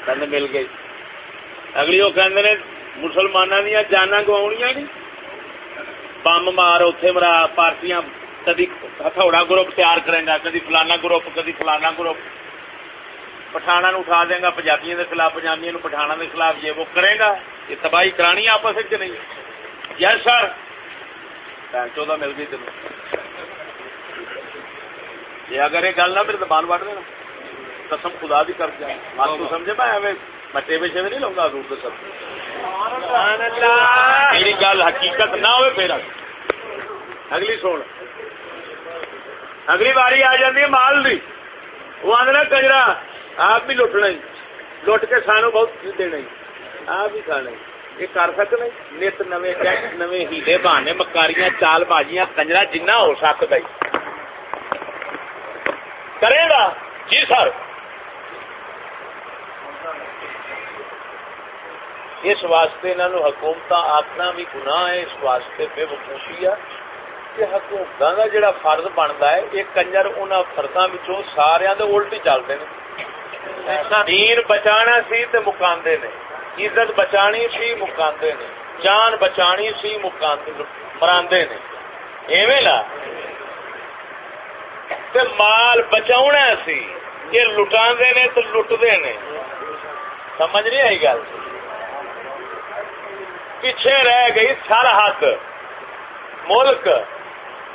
سب مل گئی۔ اگلی وہ کہ مسلمانوں دیا جانا گوا نہیں بم مار اتے مرا پارٹیاں، کدی ہتھوڑا گروپ تیار کرے گا کدی فلانا گروپ، کدی فلانا گروپ۔ پٹھانا نو اٹھا دے گا پنجابیوں کے خلاف پنجابیوں پٹھانا کے خلاف۔ یہ وہ کرے گا یہ تباہی کرانی آپس نہیں۔ یس سر چودہ مل گئی تین یہ اگر یہ گل نہ میرے دبان بڑھ دینا قسم خدا بھی کر دیا بات تو سمجھے میں ایویں مٹے پیچھے نہیں لوں گا دور سے سب میری گل حقیقت نہ ہوئے پھر۔ اگلی سن۔ اگلی باری آ جاتی ہے مال دی۔ وہ آدھے کجرا آپ بھی لٹنا ہی۔ لٹ کے سانو بہت دینا ہی۔ آپ بھی کھانا یہ کر سکتے نت نویں ٹیکس، نویں ہیلے بہانے، مکاریاں، چال بازیاں، کنجرا، جنہ ہو سکتا کرے گا؟ جی سر۔ اس واسطے انہوں حکومت آخنا بھی گناہ ہے، اس واسطے بے وقوفی ہے۔ کہ حکومت کا جڑا فرض بنتا ہے یہ کنجر ان فردوں سارا الٹ ہی چلتے ہیں دین بچانا سی تے مکاندے نے۔ عزت بچانی سی، مکاندے نے۔ جان بچانی سی، مکاندے مراندے نے۔ ایویں لا۔ تے مال بچاونا سی یہ لٹاندے نے تے لٹدے نے۔ سمجھ نہیں آئی گل؟ پیچھے رہ گئی سرحد ملک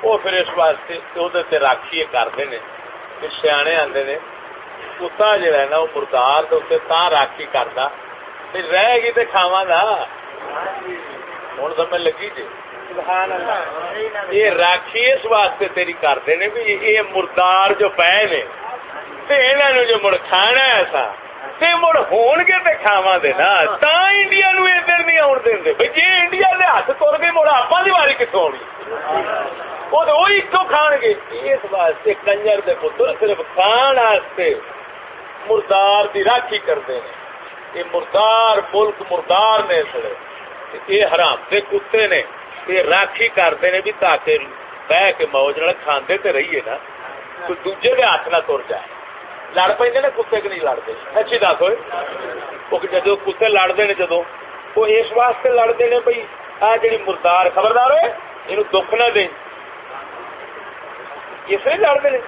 وہ پھر اس واسطے وہ راکھی کرتے ہیں سیانے آتے نے کتا نا وہ مردار تا راکھی کرتا۔ رہ گئی تو کھاوا گا ہوں سمجھ لگی جی۔ یہ راکھی اس واسطے تیری کرتے نے بھی یہ مردار جو پے نے۔ جو مڑ کھانا ایسا۔ مڑ ہون گے تے کھاوا دے نا تا انڈیا نو ادھر نہیں آن دیں بھائی انڈیا دے ہاتھ تر گئے مڑ آپ کی واری کتوں آنی وہ کھان گے۔ اس واسطے کنجر دے پتر صرف کھان واسطے مردار دی راکھی کرتے ہیں یہ مردار ملک مردار نے سڑے۔ یہ حرام دے کتے نے یہ راکھی کرتے ہیں بھی تاکہ بہ کے موج نال کھاندے تے رہیے نا۔ کوئی دوجے دے ہاتھ نہ تر جائے۔ لڑ پہ نا کتے کہ نہیں لڑتے اچھی دس ہوئے وہ جدو کتے لڑتے ہیں جدو وہ اس واسطے لڑتے ہیں بھائی آ جی مردار خبردار ہوئے یہ دکھ نہ دیں اس لیے لڑتے ہیں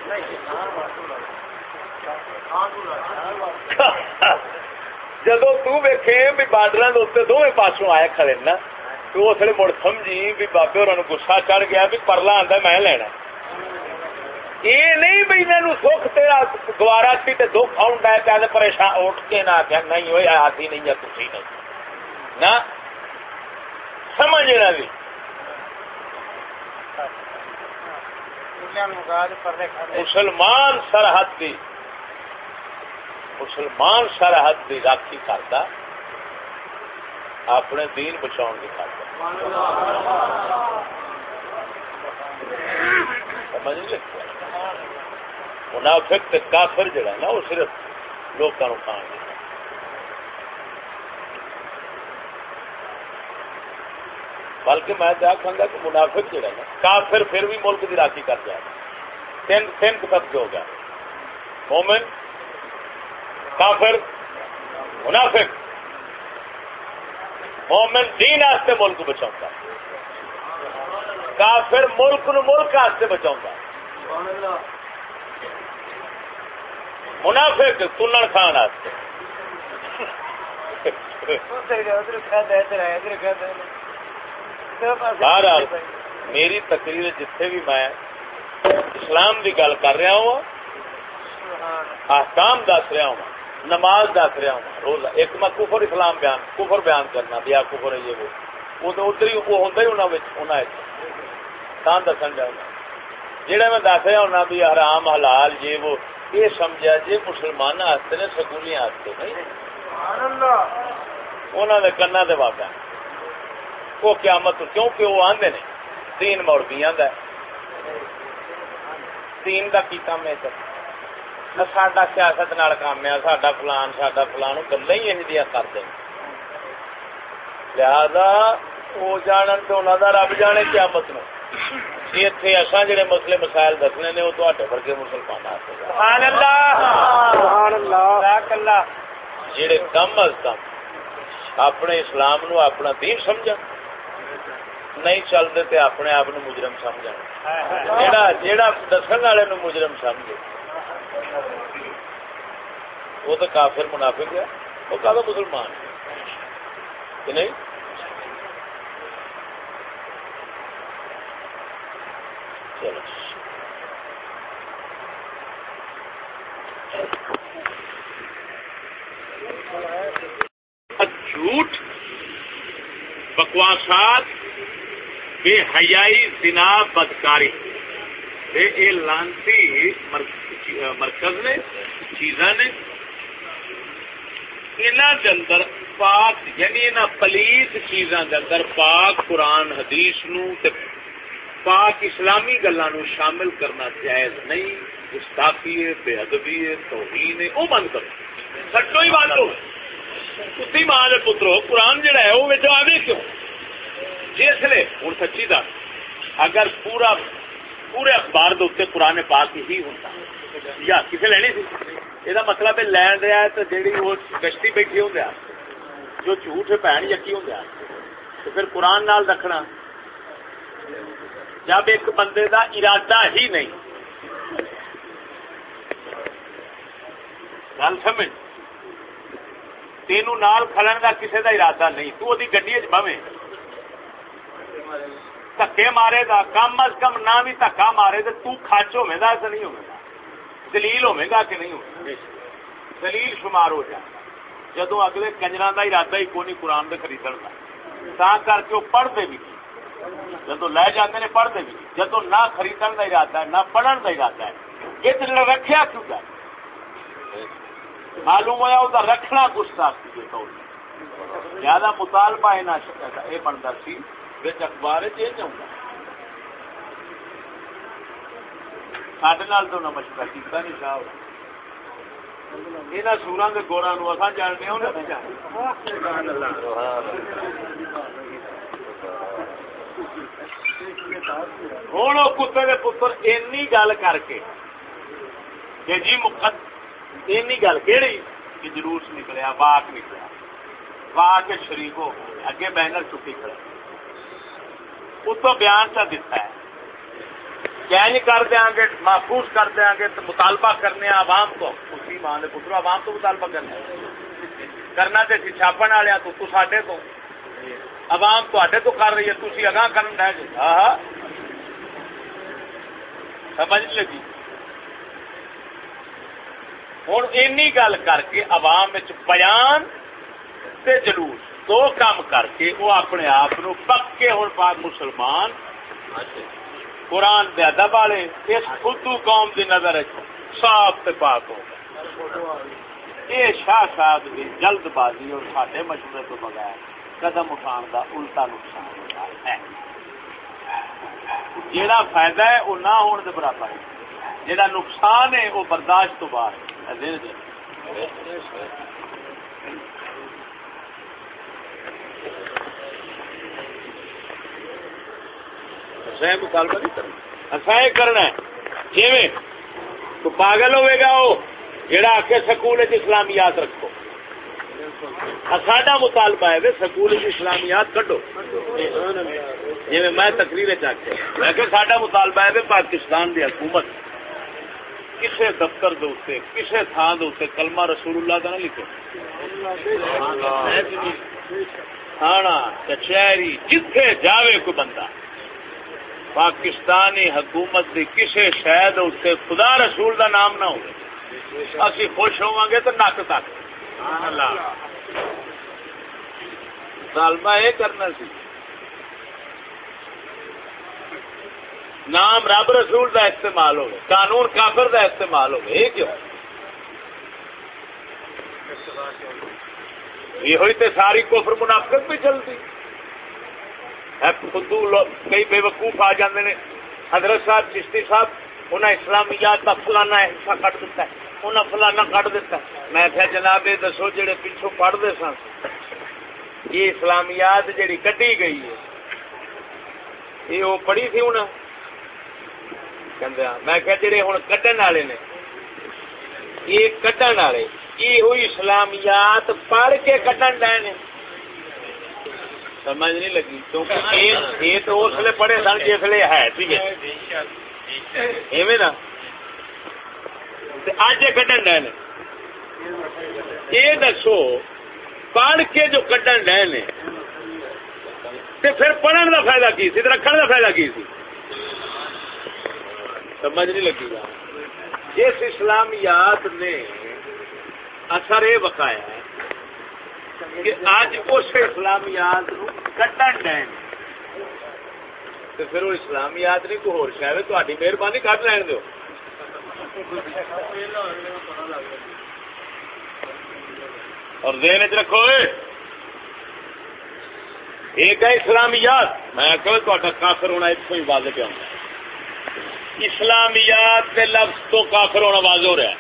جدو تیکھے بھی بارڈر دونوں پاسوں آئے کھڑے نا تو اس لیے مڑ سمجھی بھی بابے اور گسا چڑھ گیا بھی پرلا آدھا میں لینا یہ نہیں بھی مینو سکھ تیرا گوارا سی تے دکھ آؤں ڈے پہ پریشان اٹھ کے نہ آخیا نہیں ہوئے آتی نہیں یا تھی نہیں۔ نہ؟ سمجھنا بھی مسلمان سرحد دی مسلمان سرحد دی راکھی کرتا اپنے دین بچاؤ کی کرتا منافق تے کافر جڑا ہے نا، وہ صرف لوگوں کھان گیا بلکہ میں آخا گا کہ منافق جہا نا، کافر پھر بھی ملک کی راکی کر جائے تین تین طبقے ہو گیا مومن، کافر، منافق۔ مومن دین آستے ملک بچاؤں کافر ملک نو ملک آستے بچاؤں منافق تلن کھان آستے۔ بہرحال، میری تقریر جتھے بھی میں اسلام کی گل کر رہا ہوں، احکام دس رہا ہوں، نماز دس رہا ہوں روز ایک میں کفر اسلام بیان، کفر بیان کرنا، بیا کفر ہے یہ وہ۔ تو ادھر ہی، وہ ہوتا ہی انہوں دسن جاؤں جہاں میں دس رہا ہوں بھی حرام حلال، یہ وہ۔ یہ سمجھا جی مسلمان ہاتھ نے سکولیاں ہاتھ نہیں۔ انہوں نے کنا دے واقع وہ قیامت کیونکہ وہ آندے نے؟ دین مڑ بھی آندا ہے۔ دین دا کی کام ہے ساڈا سیاست نال کام ہے، ساڈا فلان ساڈا فلان گلا ہی یہ کرتے لہذا وہ جانن تو انہوں دا رب جانے قیامت نو۔ اتنے اصا جڑے مسئلے مسائل دسنے نے وہ تے ورگے مسلمان سبحان اللہ! سبحان اللہ! جڑے کم از کم اپنے اسلام نو اپنا دین سمجھ نہیں چلتے تے اپنے آپ مجرم سمجھ جیڑا دسن والے مجرم سمجھے وہ تو کافر منافق ہے وہ کہ مسلمان کہ نہیں چلو جھوٹ، بکواسات، بے حیائی، زنا، بدکاری۔ اے لانسی مرکز نے، چیزاں نے۔ اندر پاک یعنی ان پلیت چیزاں دے اندر پاک قرآن، حدیث نو تے پاک اسلامی گلاں نو شامل کرنا جائز نہیں۔ گستاخی ہے، بے ادبی ہے، توہین ہے وہ بند کرو۔ سٹو ہی بند ہو۔ اسی ماں کے پترو، قرآن جڑا ہے وہ آوے کیوں؟ جس لیے ہوں سچی دس۔ اگر پورا، پورے اخبار دے قرآن پاک ہی ہوتا یا کسی لینی تھی یہ مطلب ہے، لین رہا ہے تو جیڑی وہ گشتی بیٹھی ہوں جو جھوٹ بھن یقی ہوں تو پھر قرآن نال رکھنا۔ جب ایک بندے دا ارادہ ہی نہیں۔ گل سمجھ؟ تینوں نال کھلن دا کسے دا ارادہ نہیں۔ تو وہ گڈی چ بویں۔ دکے مارے گا کم از کم نہ بھی دکا مارے تو تچ ہوے گا کہ نہیں ہوگا دلیل ہوے گا کہ نہیں ہوگا دلیل شمار ہو جائے۔ جدو اگلے کنجر کا ارادہ ہی کونی قرآن کے خریدن کا تا کر کے وہ پڑھتے بھی۔ جدو لے جاتے ہیں پڑھتے بھی جدو نہ خریدن کا ارادہ ہے، نہ پڑھن کا ارادہ ہے۔ یہ تو رکھا کیوں گا معلوم ہوا وہ رکھنا گستاخی کے طور زیادہ مطالبہ یہ بنتا سی بچ اخبار چاہوں گا۔ سڈے تو نہ مشورہ کیا نہیں صاحب یہاں سورا کے گورا نو اصا جاننے ہوں ہوں وہ کتے کے پتر این گل کر کے۔ کہ جی مقد این گل کہڑی کہ جلوس نکلیا، واک نکلیا۔ واک شریف ہو اگے بینر چکی کھڑے۔ اتو بیان چا دیتا ہے۔ چینج کر دیا گے، محفوظ کر دیا گے تو مطالبہ کرنے عوام کو۔ اسی ماں پترو عوام تو مطالبہ کرنا کرنا تو چھاپن والے تو تو ساڈے تو۔ عوام تے تو کر رہی ہے تھی اگاں کرنا جی۔ ہے ہاں،, ہاں سمجھ لگی۔ ہوں این گل کر کے عوام بیان تے جلوس، دو کام کر کے وہ اپنے آپ پکے ہوں پاک مسلمان قرآن دے ادب والے اس خدو قوم دی نظر صاف تے پاک ہو گئے۔ یہ شاہ صاحب کی جلد بازی اور سارے مشورے تو بغیر۔ قدم اٹھان کا الٹا نقصان ہوتا ہے۔ جہاں فائدہ ہے وہ نہ ہونے کے برابر ہے۔ جہاں نقصان ہے وہ برداشت تو باہر ہے۔ مطالبہ نہیں کرنا۔ یہ کرنا ہے۔ تو پاگل ہوئے گا وہ جڑا آ کے سکول اسلامیات رکھو۔ ساڈا مطالبہ ہے سکول اسلامیات کڈو۔ جی میں تقریر چاہتے میں کہ ساڈا مطالبہ ہے پاکستان دی حکومت کسے دفتر دے کسے تھان دے کلمہ رسول اللہ کا نہ لکھو۔ تھانہ کچہری، جتھے جاوے کوئی بندہ، پاکستانی حکومت کی کسی شاید اتنے خدا رسول دا نام نہ ہو اسی خوش ہوا گے تو نک تک۔ طالبہ یہ کرنا سی۔ نام رب رسول دا استعمال ہو قانون کافر دا استعمال ہو یہ کیوں؟ یہ ہوئی تے ساری کفر منافقت بھی چلتی۔ خدو کئی بے وقوف آ جاندے نے۔ حضرت صاحب، چشتی صاحب انہیں اسلامیات کا فلانا حصہ کٹ دیتا ہے۔ انہیں فلانا کٹ دیتا میں کیا جناب، یہ دسو جہے پچھو پڑھتے سن۔ یہ اسلامیات جیڑی کٹی گئی ہے۔ یہ وہ پڑھی تھی ہوں میں کیا جڑے ہوں کٹن والے نے، یہ کٹن والے یہ ہوئی اسلامیات پڑھ کے کٹن ڈے نے۔ سمجھ نہیں لگی، کیونکہ یہ تو اس لیے پڑھے سن جس لیے ہے، ٹھیک ہے۔ ایویں نا۔ اج کڈن ڈے نے یہ دسو، پڑھ کے جو کڈن ڈے نے پھر پڑھن کا فائدہ کی سی رکھن کا فائدہ کی سی؟ سمجھ نہیں لگی گا۔ اس اسلامیات نے اثر یہ بقایا ہے کہ اج اس اسلامیات کٹن ڈین پھر وہ اسلامیات نہیں کوئی ہور شاید تاری مہربانی کٹ لین دو اور دین چ رکھو ایک ہے اسلامیات۔ میں کہ کافر ہونا اتوں ہی واضح پہ اسلامیات کے لفظ تو کافر ہونا واضح ہو رہا ہے۔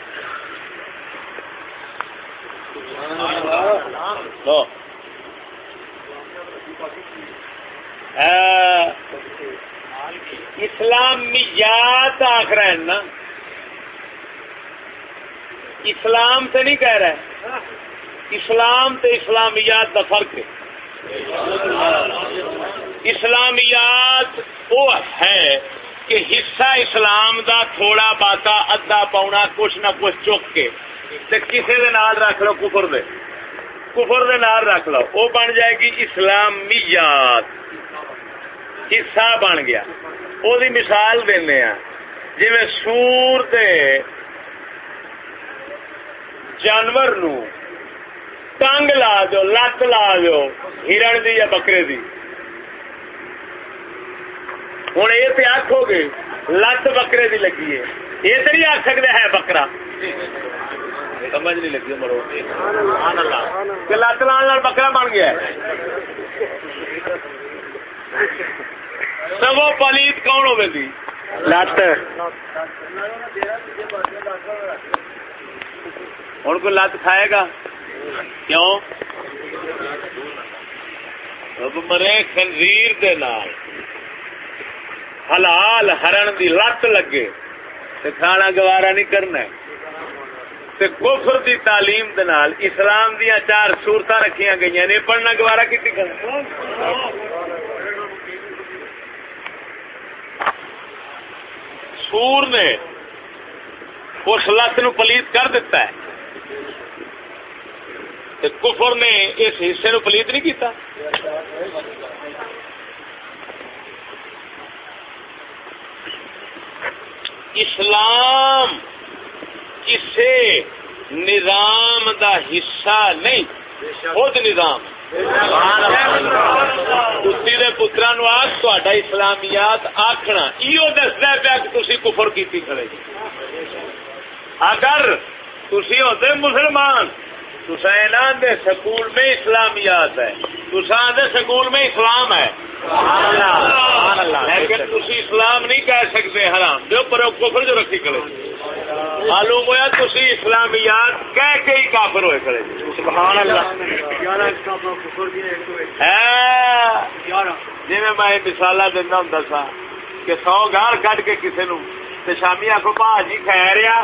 اسلامیات آخر ہے نا۔ اسلام سے نہیں کہہ رہے۔ اسلام تو اسلامیات کا فرق ہے۔ اسلامیات وہ ہے کہ حصہ اسلام دا تھوڑا باتا ادھا پاؤنا کچھ نہ کچھ چک کے کسی دے نال رکھ لو کفر دے۔ کفر دے نال رکھ لو۔ وہ بن جائے گی اسلامیات۔ حصہ بن گیا۔ وہ مثال دینا جی سور دے جانور نو ٹانگ لا دو لت لا دو ہرن دی یا بکرے دی۔ ہوں یہ تو آخو گے لت بکرے دی لگی ہے۔ یہ تو نہیں آخ سکتے ہے بکرا۔ سمجھ نہیں لگی مرو لت لال بکرا بن گیا سگو پلیت کون ہوگی لت۔ ہوں کو لت کھائے گا؟ کیوں؟ مرے خنزیر دے نال۔ حلال ہرن دی لت لگے۔ تے کھانا گوارا نہیں کرنا۔ تے کفر دی تعلیم دے نال اسلام دیا چار صورت رکھیاں گئی نے۔ پڑھنا گوارا کی کرنا سور نے اس لت نو پلیت کر دیتا ہے۔ کفر نے اس حصے نو پلیت نہیں کیتا؟ اسلام کسے نظام دا حصہ نہیں، خود نظام۔ کتی دے پترا نو آج تا اسلامیات آخنا یہ دستا پیا کہ تھی کفر کی کھڑے۔ اگر تھی ہوتے مسلمان تسان دے سکول میں اسلامیات ہے۔ تسان دے سکول میں اسلام ہے۔ لیکن تھی اسلام نہیں کہہ سکتے حرام۔ جو پر کفر جو رکھی کرے معلوم ہوا تھی اسلامیات کہہ کے ہی کافر ہوئے کرے سبحان اللہ۔ جی میں مثال دینا ہوں سا کہ سو گال کٹ کے کسی نو شامی آخو پا جی خیر آ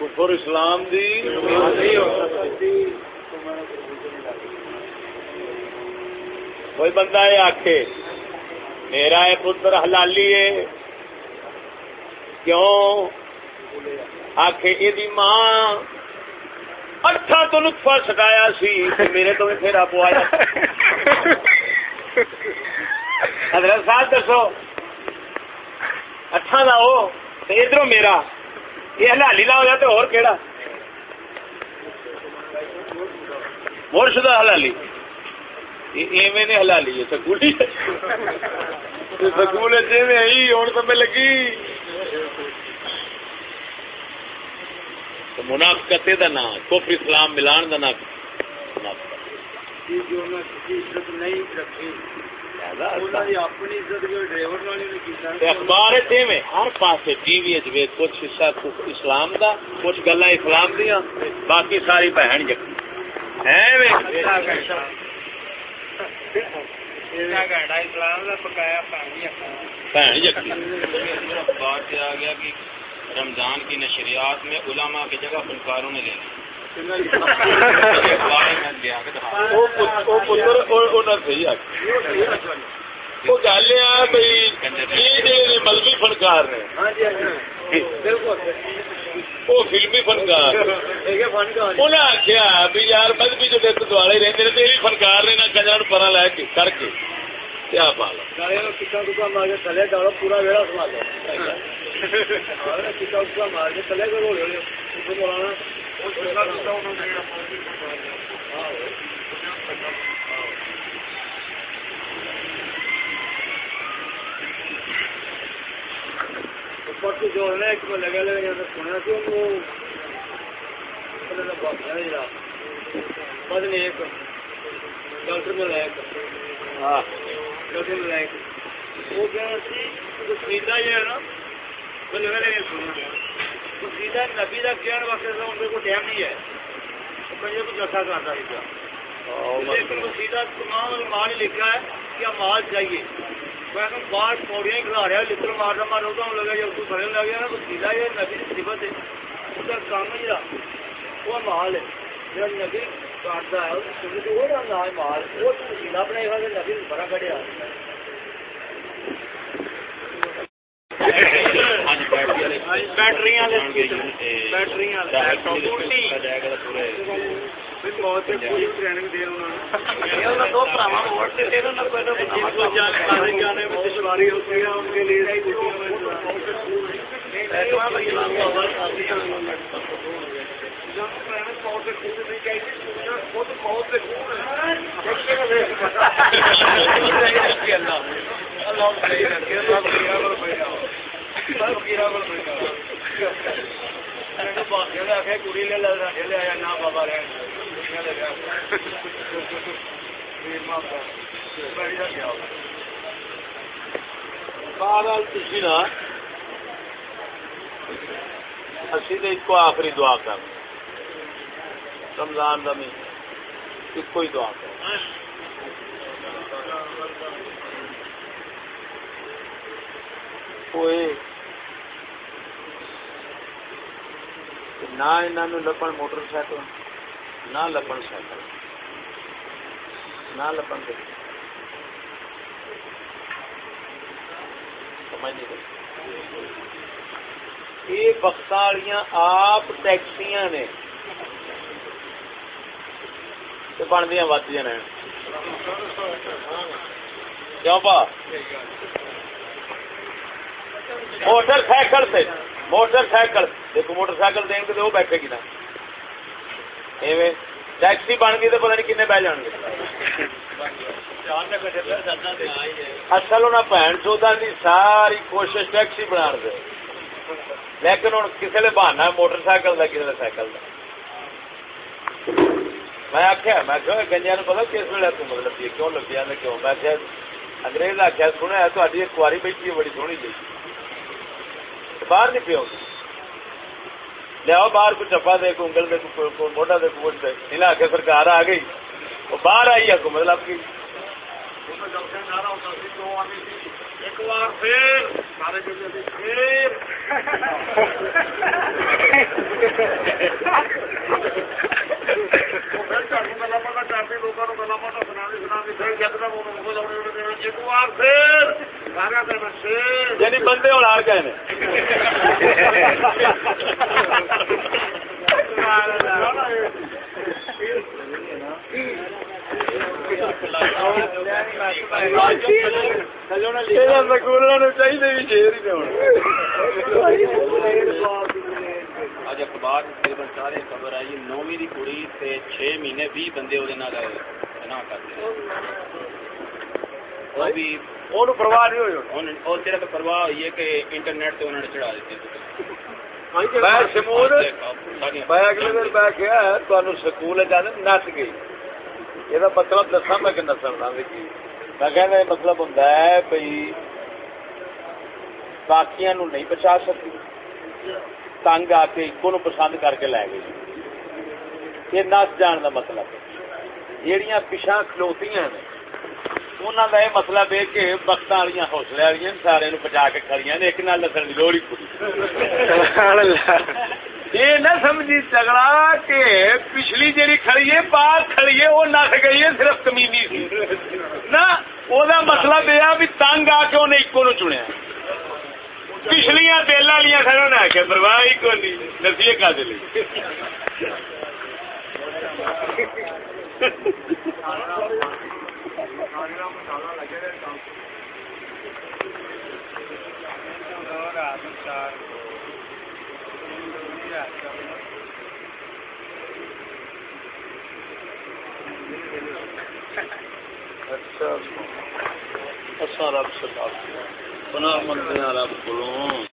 کفر اسلام دی کوئی بندہ یہ آخ میرا یہ پتر حلالی ہے۔ کیوں؟ آخ یہ ماں اٹھا تو نطفہ سکایا سی میرے تو پھر آپ آیا حضرت صاحب دسو، اٹھا کا وہ ادھر میرا۔ یہ ہلالی نہ ہو جائے تو اور کہڑا مرشدہ ہلالی ایویں نے ہلالی ہے سکولی سکول جی آئی ہوں تو میں لگی۔ منافقت دا نام، کفر اسلام ملان دا نام۔ نہیں رکھی اخبار ہر پاس ٹی وی کچھ حصہ اسلام دا، کچھ گلا اسلام دیا باقی ساری بہن جکی۔ رمضان کی نشریات میں علماء کی جگہ فنکاروں نے لے لی۔ ملبی فنکار نے وہ فلمی فنکار انہیں آخیا بھی یار مذہبی جو دیکھ رہتے ہیں فنکار نے نہ پرا لے کے کر کے کیا پال پورا ویڑا سما دو مار کے پرسوں جو ہے ایک میں لگا لگا سنیا سی وہ پتہ ایک ڈاکٹر میں لائق ہاں۔ ڈاکٹر میں لائق وہ کہنا سی جو سیدھا جو ہے نا۔ وہ لگا لگا سنیا سیدھا نبی کا کہنے واسطے ان کو ٹائم نہیں ہے۔ میں یہ کچھ اچھا کرتا ہے سیدھا۔ تمام مال لکھا ہے کیا مال چاہیے بار پوڑیاں کھلا رہا لطر مارنا مارو تو لگا جب تو بھرنے لگ گیا نا تو سیدھا یہ نبی کی صفت ہے۔ اس کا کام ہی رہا۔ وہ مال ہے۔ جب نبی وہ مال وہ سیدھا نبی بڑا کٹیا۔ بیٹریاں بیٹریاں بہت ٹریننگ دے دو جانے میں دشواری ہوتی ہے ان کے لیے کڑی ایک آخری دعا کر رمضان کا مہینہ ایک ہی دعا کر کوئی نہ انہوں لبن موٹر سائیکل نہ لبن سائیکل نہ لبن یہ وقت والیاں آپ ٹیکسیاں نے بندیا ود جانا کیوں پا موٹر سائیکل سے موٹر سائیکل۔ دیکھو موٹر سائیکل دیں گے تو وہ بیٹھے گی نا۔ ٹیکسی بن گئی تو پتا نہیں کن بہ جان گے۔ اصل انہیں بھن چوتھا کی ساری کوشش ٹیکسی بنا دے لیکن ہوں کسی نے بہانا موٹر سائیکل کا کسی نے سائیکل کا میں آخیا میں کہ گنجیا نے پتا کس ویل حکومت مطلب لگی کیوں لگی کیوں؟ میں آخیا انگریز آخیا سنیا تاری ایک کاری بیٹھی ہے، بڑی سونی جی۔ باہر نہیں پیو۔ لیا باہر کو چپا دے کو انگل دے کو موٹا دے کو دے انہیں آ کے سرکار آ گئی۔ وہ باہر آئی حکومت لب گئی ایک بار پھر یعنی بندے اور آ گئے اج اخبار تقریباً سارے خبر آئی نویں کی کڑی چھ مہینے بھی بندے وہ پرواہ نہیں ہوئی صرف پرواہ ہوئی ہے کہ انٹرنیٹ سے انہوں نے چڑھا دیتے سکول نس گئی یہ مطلب دسا میں نسل میں کہنا مطلب ہوں بھائی باقی نہیں بچا سکتی تنگ آ کے ایک پسند کر کے لے گئی یہ نس جان کا مطلب جہیا پچھا کھلوتی نے انہوں کا یہ مطلب ہے کہ وقت والی حوصلے والی سارے بچا کے کھڑی نے ایک نال لسن کی لوڑ ہی پوری یہ نہ سمجھی چگڑا کہ پچھلی جیڑی کھڑی ہے باہر کھڑی ہے وہ نس گئی ہے صرف کمینی سی نہ وہ مطلب یہ بھی تنگ آ کے انہیں ایکو نو چنیا پچھلیاں دل والی سر انہیں آخیا پرواہ ہی کو نہیں نسیے کا دل اچھا رب سے بات رب کو